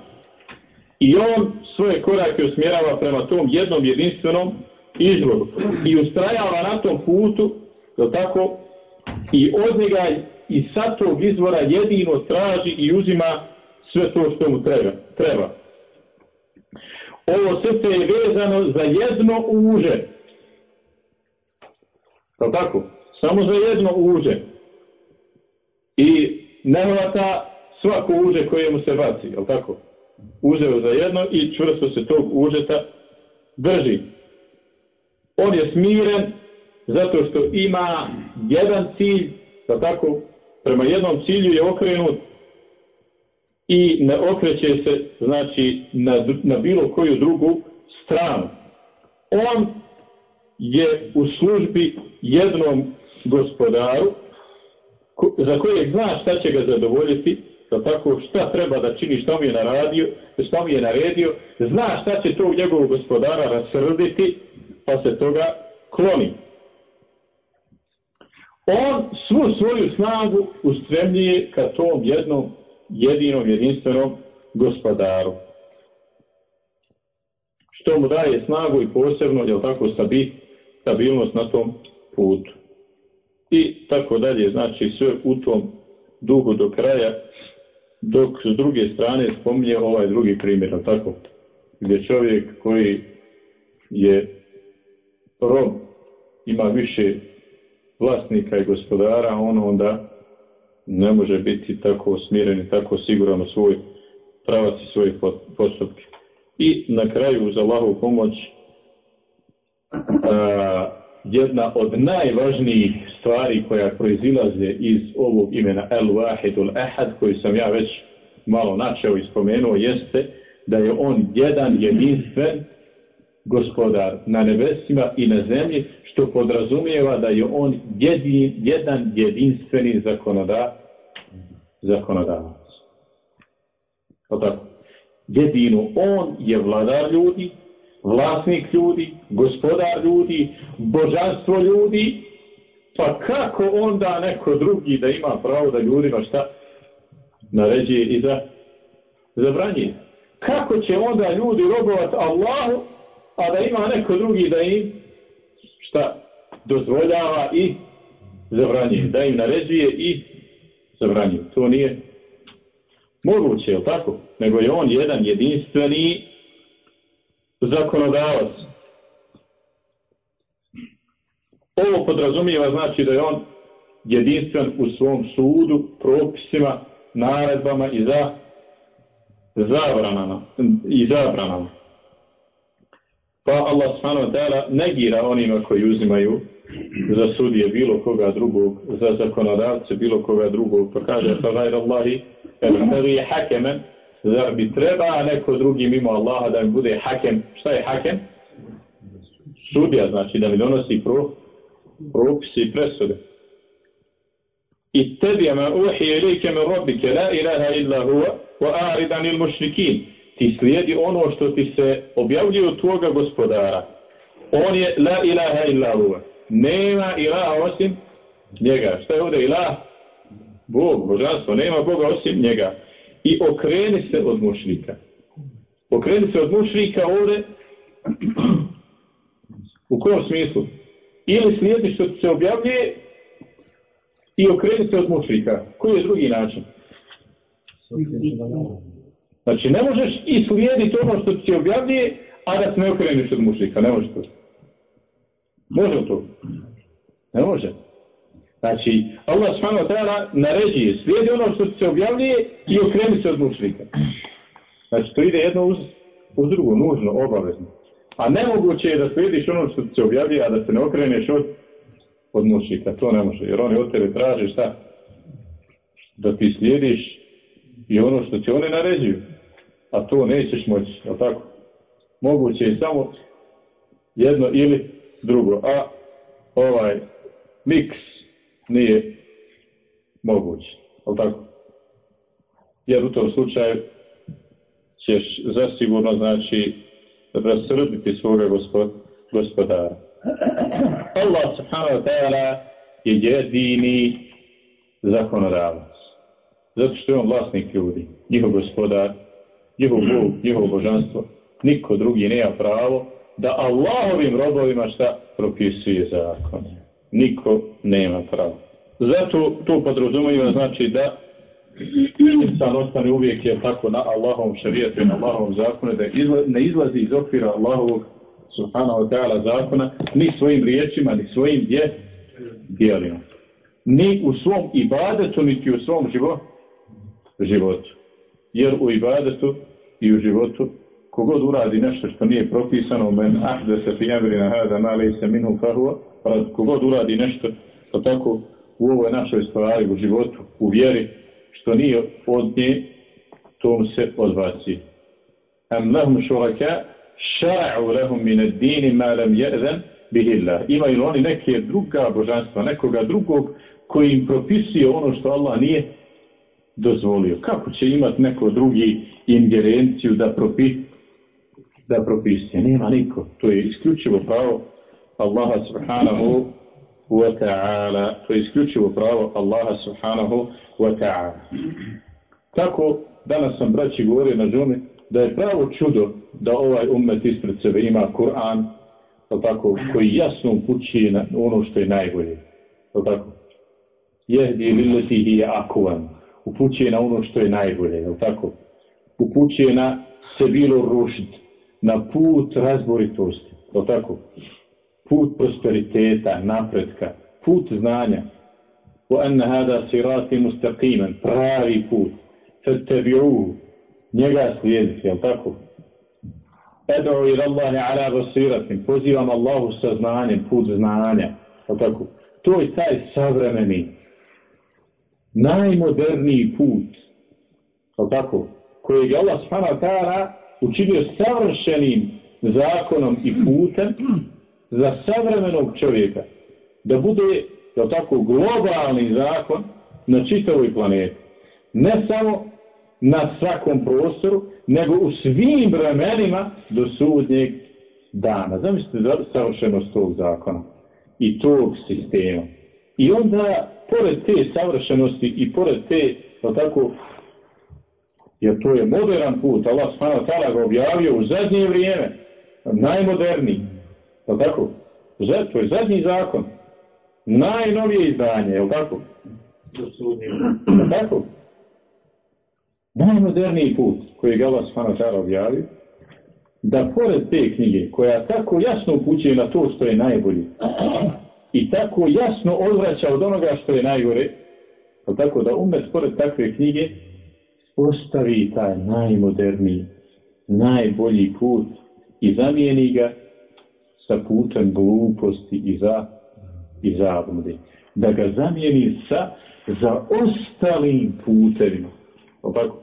I on svoje korake usmjerava prema tom jednom jedinstvenom izvoru. I ustrajava na tom putu, tako, i od njega i sa tog izvora jedino traži i uzima sve to što mu treba. treba. Ovo srce je vezano za jedno uže. Do tako? Samo za jedno uže. I ne hvata svako uže koje mu se baci, je tako? Uzeo za jedno i čvrsto se tog užeta drži. On je smiren zato što ima jedan cilj, da tako, prema jednom cilju je okrenut i ne okreće se, znači, na, na bilo koju drugu stranu. On je u službi jednom gospodaru za kojeg zna šta će ga zadovoljiti da tako šta treba da čini, šta mu je naradio, šta mu je naredio, zna šta će tog njegovog gospodara rasrditi, pa se toga kloni. On svu svoju snagu ustremljuje ka tom jednom jedinom jedinstvenom gospodaru. Što mu daje snagu i posebno, je tako, stabilnost na tom putu. I tako dalje, znači sve u tom dugu do kraja dok s druge strane spominje ovaj drugi primjer, tako? Gdje čovjek koji je rob, ima više vlasnika i gospodara, on onda ne može biti tako smiren i tako siguran u svoj pravac i svoje postupke. I na kraju uz Allahovu pomoć a, jedna od najvažnijih stvari koja proizilaze iz ovog imena El Wahidul Ahad koji sam ja već malo načeo i spomenuo jeste da je on jedan jedinstven gospodar na nebesima i na zemlji što podrazumijeva da je on jedin, jedan jedinstveni zakonoda, zakonodavac. Tako. Jedino on je vladar ljudi, vlasnik ljudi, gospodar ljudi, božanstvo ljudi, pa kako onda neko drugi da ima pravo da ljudima šta naređuje i da zabranje? Kako će onda ljudi robovati Allahu, a da ima neko drugi da im šta dozvoljava i zabranje, da im naređuje i zabranje. To nije moguće, je tako? Nego je on jedan jedinstveni zakonodavac. Ovo podrazumijeva znači da je on jedinstven u svom sudu, propisima, naredbama i za zabranama. I zabranama. Pa Allah subhanahu wa ta'ala negira onima koji uzimaju za sudije bilo koga drugog, za zakonodavce bilo koga drugog, pa kaže fa Allahi, el hakemen, Zar bi treba neko drugi mimo Allaha da mi bude hakem? Šta je hakem? Sudija, znači da mi donosi pro, propise i presude. I tebi ma uhije ilike me robike, la ilaha illa huwa, wa aridan il mušrikin. Ti slijedi ono što ti se objavljuje od tvoga gospodara. On je la ilaha illa huwa. Nema ilaha osim njega. Šta je ovdje ilah? Bog, božanstvo, nema Boga osim njega. I okreni se od mušrika. Okreni se od mušrika ovdje u kom smislu? Ili slijedi što se objavljuje i okreni se od mušrika. Koji je drugi način? Znači, ne možeš i slijediti ono što se objavljuje, a da se ne okreniš od mušrika. Ne može to. Može to? Ne može. Znači, Allah subhanahu wa ta'ala naređuje, slijedi ono što se objavljuje i okreni se od mušrika. Znači, to ide jedno uz, uz drugo, nužno, obavezno. A nemoguće je da slijediš ono što se objavljuje, a da se ne okreneš od, od mušrika. To ne može, jer oni od tebe traže šta? Da ti slijediš i ono što ti one naređuju. A to nećeš moći, je tako? Moguće je samo jedno ili drugo. A ovaj miks nije moguć. Ali tako? Jer u tom slučaju ćeš zasigurno znači rasrbiti svoga gospod, gospodara. Allah subhanahu wa ta'ala je jedini zakonodavac. Zato što je on vlasnik ljudi, njihov gospodar, njihov Bog, njihovo božanstvo. Niko drugi nema pravo da Allahovim robovima šta propisuje zakone. Niko nema pravo. Zato to podrazumijeva znači da insan ostane uvijek je tako na Allahovom šarijetu i na Allahovom zakonu, da ne izlazi iz okvira Allahovog subhanahu ta'ala zakona, ni svojim riječima, ni svojim dje, dijelima. Ni u svom ibadetu, niti u svom životu. životu. Jer u ibadetu i u životu kogod uradi nešto što nije propisano men ahde se fi amrina hada ma se minhu fahuwa pa kogod uradi nešto to tako u ovoj našoj stvari u životu u vjeri što nije od nje tom se odbaci am lahum šuraka šara'u lahum min ad-din ma lam ya'zan bihi Allah imaju oni neke druga božanstva nekoga drugog koji im propisuje ono što Allah nije dozvolio. Kako će imati neko drugi ingerenciju da propi, da propisuje? Nema niko. To je isključivo pravo Allaha subhanahu wa ta'ala. To je isključivo pravo Allaha subhanahu wa ta'ala. Tako, danas sam braći govorio na džumi, da je pravo čudo da ovaj umet ispred sebe ima Kur'an, tako, koji jasno upućuje na ono što je najbolje. Tako, jehdi lilleti hi akuvan upućuje na ono što je najbolje, je tako? Upućuje na sebilo rušit, na put razboritosti, je tako? Put prosperiteta, napretka, put znanja. Wa anna hada sirati mustaqiman, pravi put. Fattabi'uhu, njega slijedite, je tako? Edo ila Allahi ala basiratin, pozivam Allahu sa znanjem, put znanja, je tako? To je taj savremeni, najmoderniji put, tako, koji je Allah subhanahu ta'ala učinio savršenim zakonom i putem za savremenog čovjeka, da bude, je tako, globalni zakon na čitavoj planeti. Ne samo na svakom prostoru, nego u svim vremenima do sudnjeg dana. Zamislite savršenost tog zakona i tog sistema. I onda pored te savršenosti i pored te, no tako, jer to je modern put, Allah ta'ala ga objavio u zadnje vrijeme, najmoderniji, no tako, to je zadnji zakon, najnovije izdanje, je tako? Je tako? Najmoderniji put koji je Allah subhanahu ta'ala objavio, da pored te knjige, koja tako jasno upućuje na to što je najbolje, i tako jasno odvraća od onoga što je najgore, pa tako da umet pored takve knjige ostavi taj najmoderniji, najbolji put i zamijeni ga sa putem gluposti i za i zablude. Da ga zamijeni sa za ostalim putevima. Opako.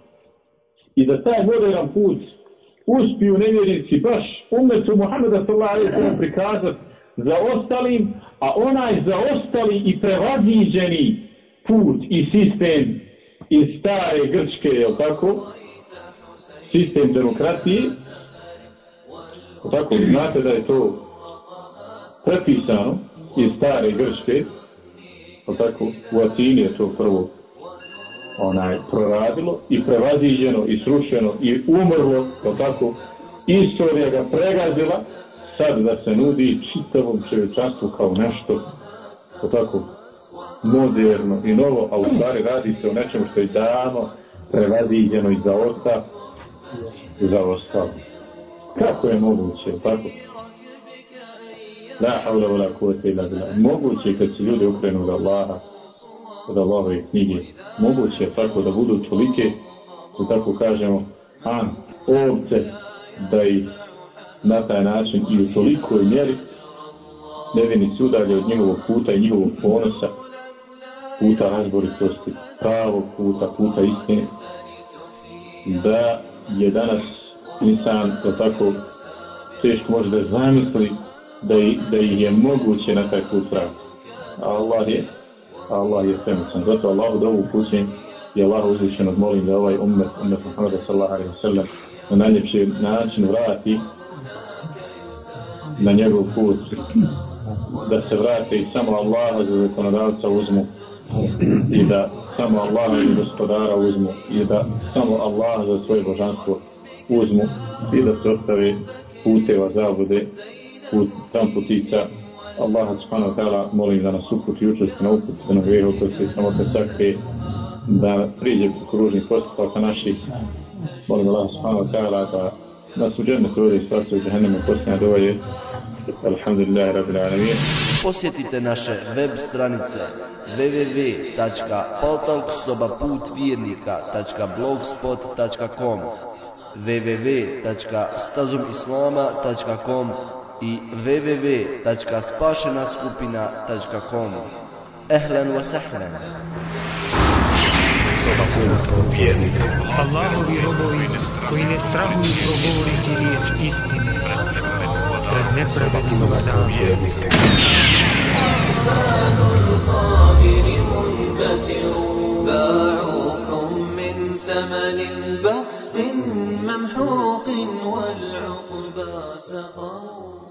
I da taj modern put uspiju nevjernici baš umetu Muhammeda sallallahu alaihi prikazati za ostalim, a onaj za ostali i prevaziđeni put i sistem iz stare Grčke, je tako? Sistem demokratije. Tako, znate da je to prepisano iz stare Grčke, tako, u Atini je to prvo onaj proradilo i prevaziđeno i srušeno i umrlo, to tako, istorija ga pregazila, sad da se nudi čitavom čovječanstvu kao nešto, to tako, moderno i novo, a u stvari radi se o nečemu što je davno prevaziđeno i zaosta, zaostalo. Kako je moguće, tako? La havla wala kuvvete illa billah. Moguće je kad se ljudi ukrenu od Allaha, od Allahove knjige. Moguće je tako da budu tolike, da tako kažemo, a ovce, da ih na taj način i u tolikoj mjeri nevinici udalje od njegovog puta i njegovog ponosa, puta razboritosti, pravog puta, puta istine, da je danas insan, to tako teško može da zamisli da, da ih je moguće na taj put vratiti. Allah je, Allah je femoćan. Zato Allah da ovu pućem i Allah uzvišeno molim da ovaj ummet, ummet Muhammeda sallallahu alaihi wa sallam na najljepši način vrati na njegov put da se vrate i samo Allaha za zakonodavca uzmu i da samo Allaha za gospodara uzmu i da samo Allaha za svoje božanstvo uzmu i da se ostave puteva zabude put, tam putica Allaha subhanahu wa ta'ala molim da nas uputi učesti na uput da nam grijehu koji se samo presakve da priđe preko ružnih postupaka naših. Molim Allah subhanahu wa ta'ala da nas u džennetu uvede i stvarce u džahennemu posljednja dova je Alhamdulillah rabbil alamin. Posjetite naše web stranice www.paltalksobaputvijernika.blogspot.com www.stazumislama.com i www.spašenaskupina.com Ehlen wa sahlen Allahovi robovi koji ne strahuju progovoriti riječ istine pred nepravednim dana. باعوكم من ثمن بخس ممحوق والعقبى سقوا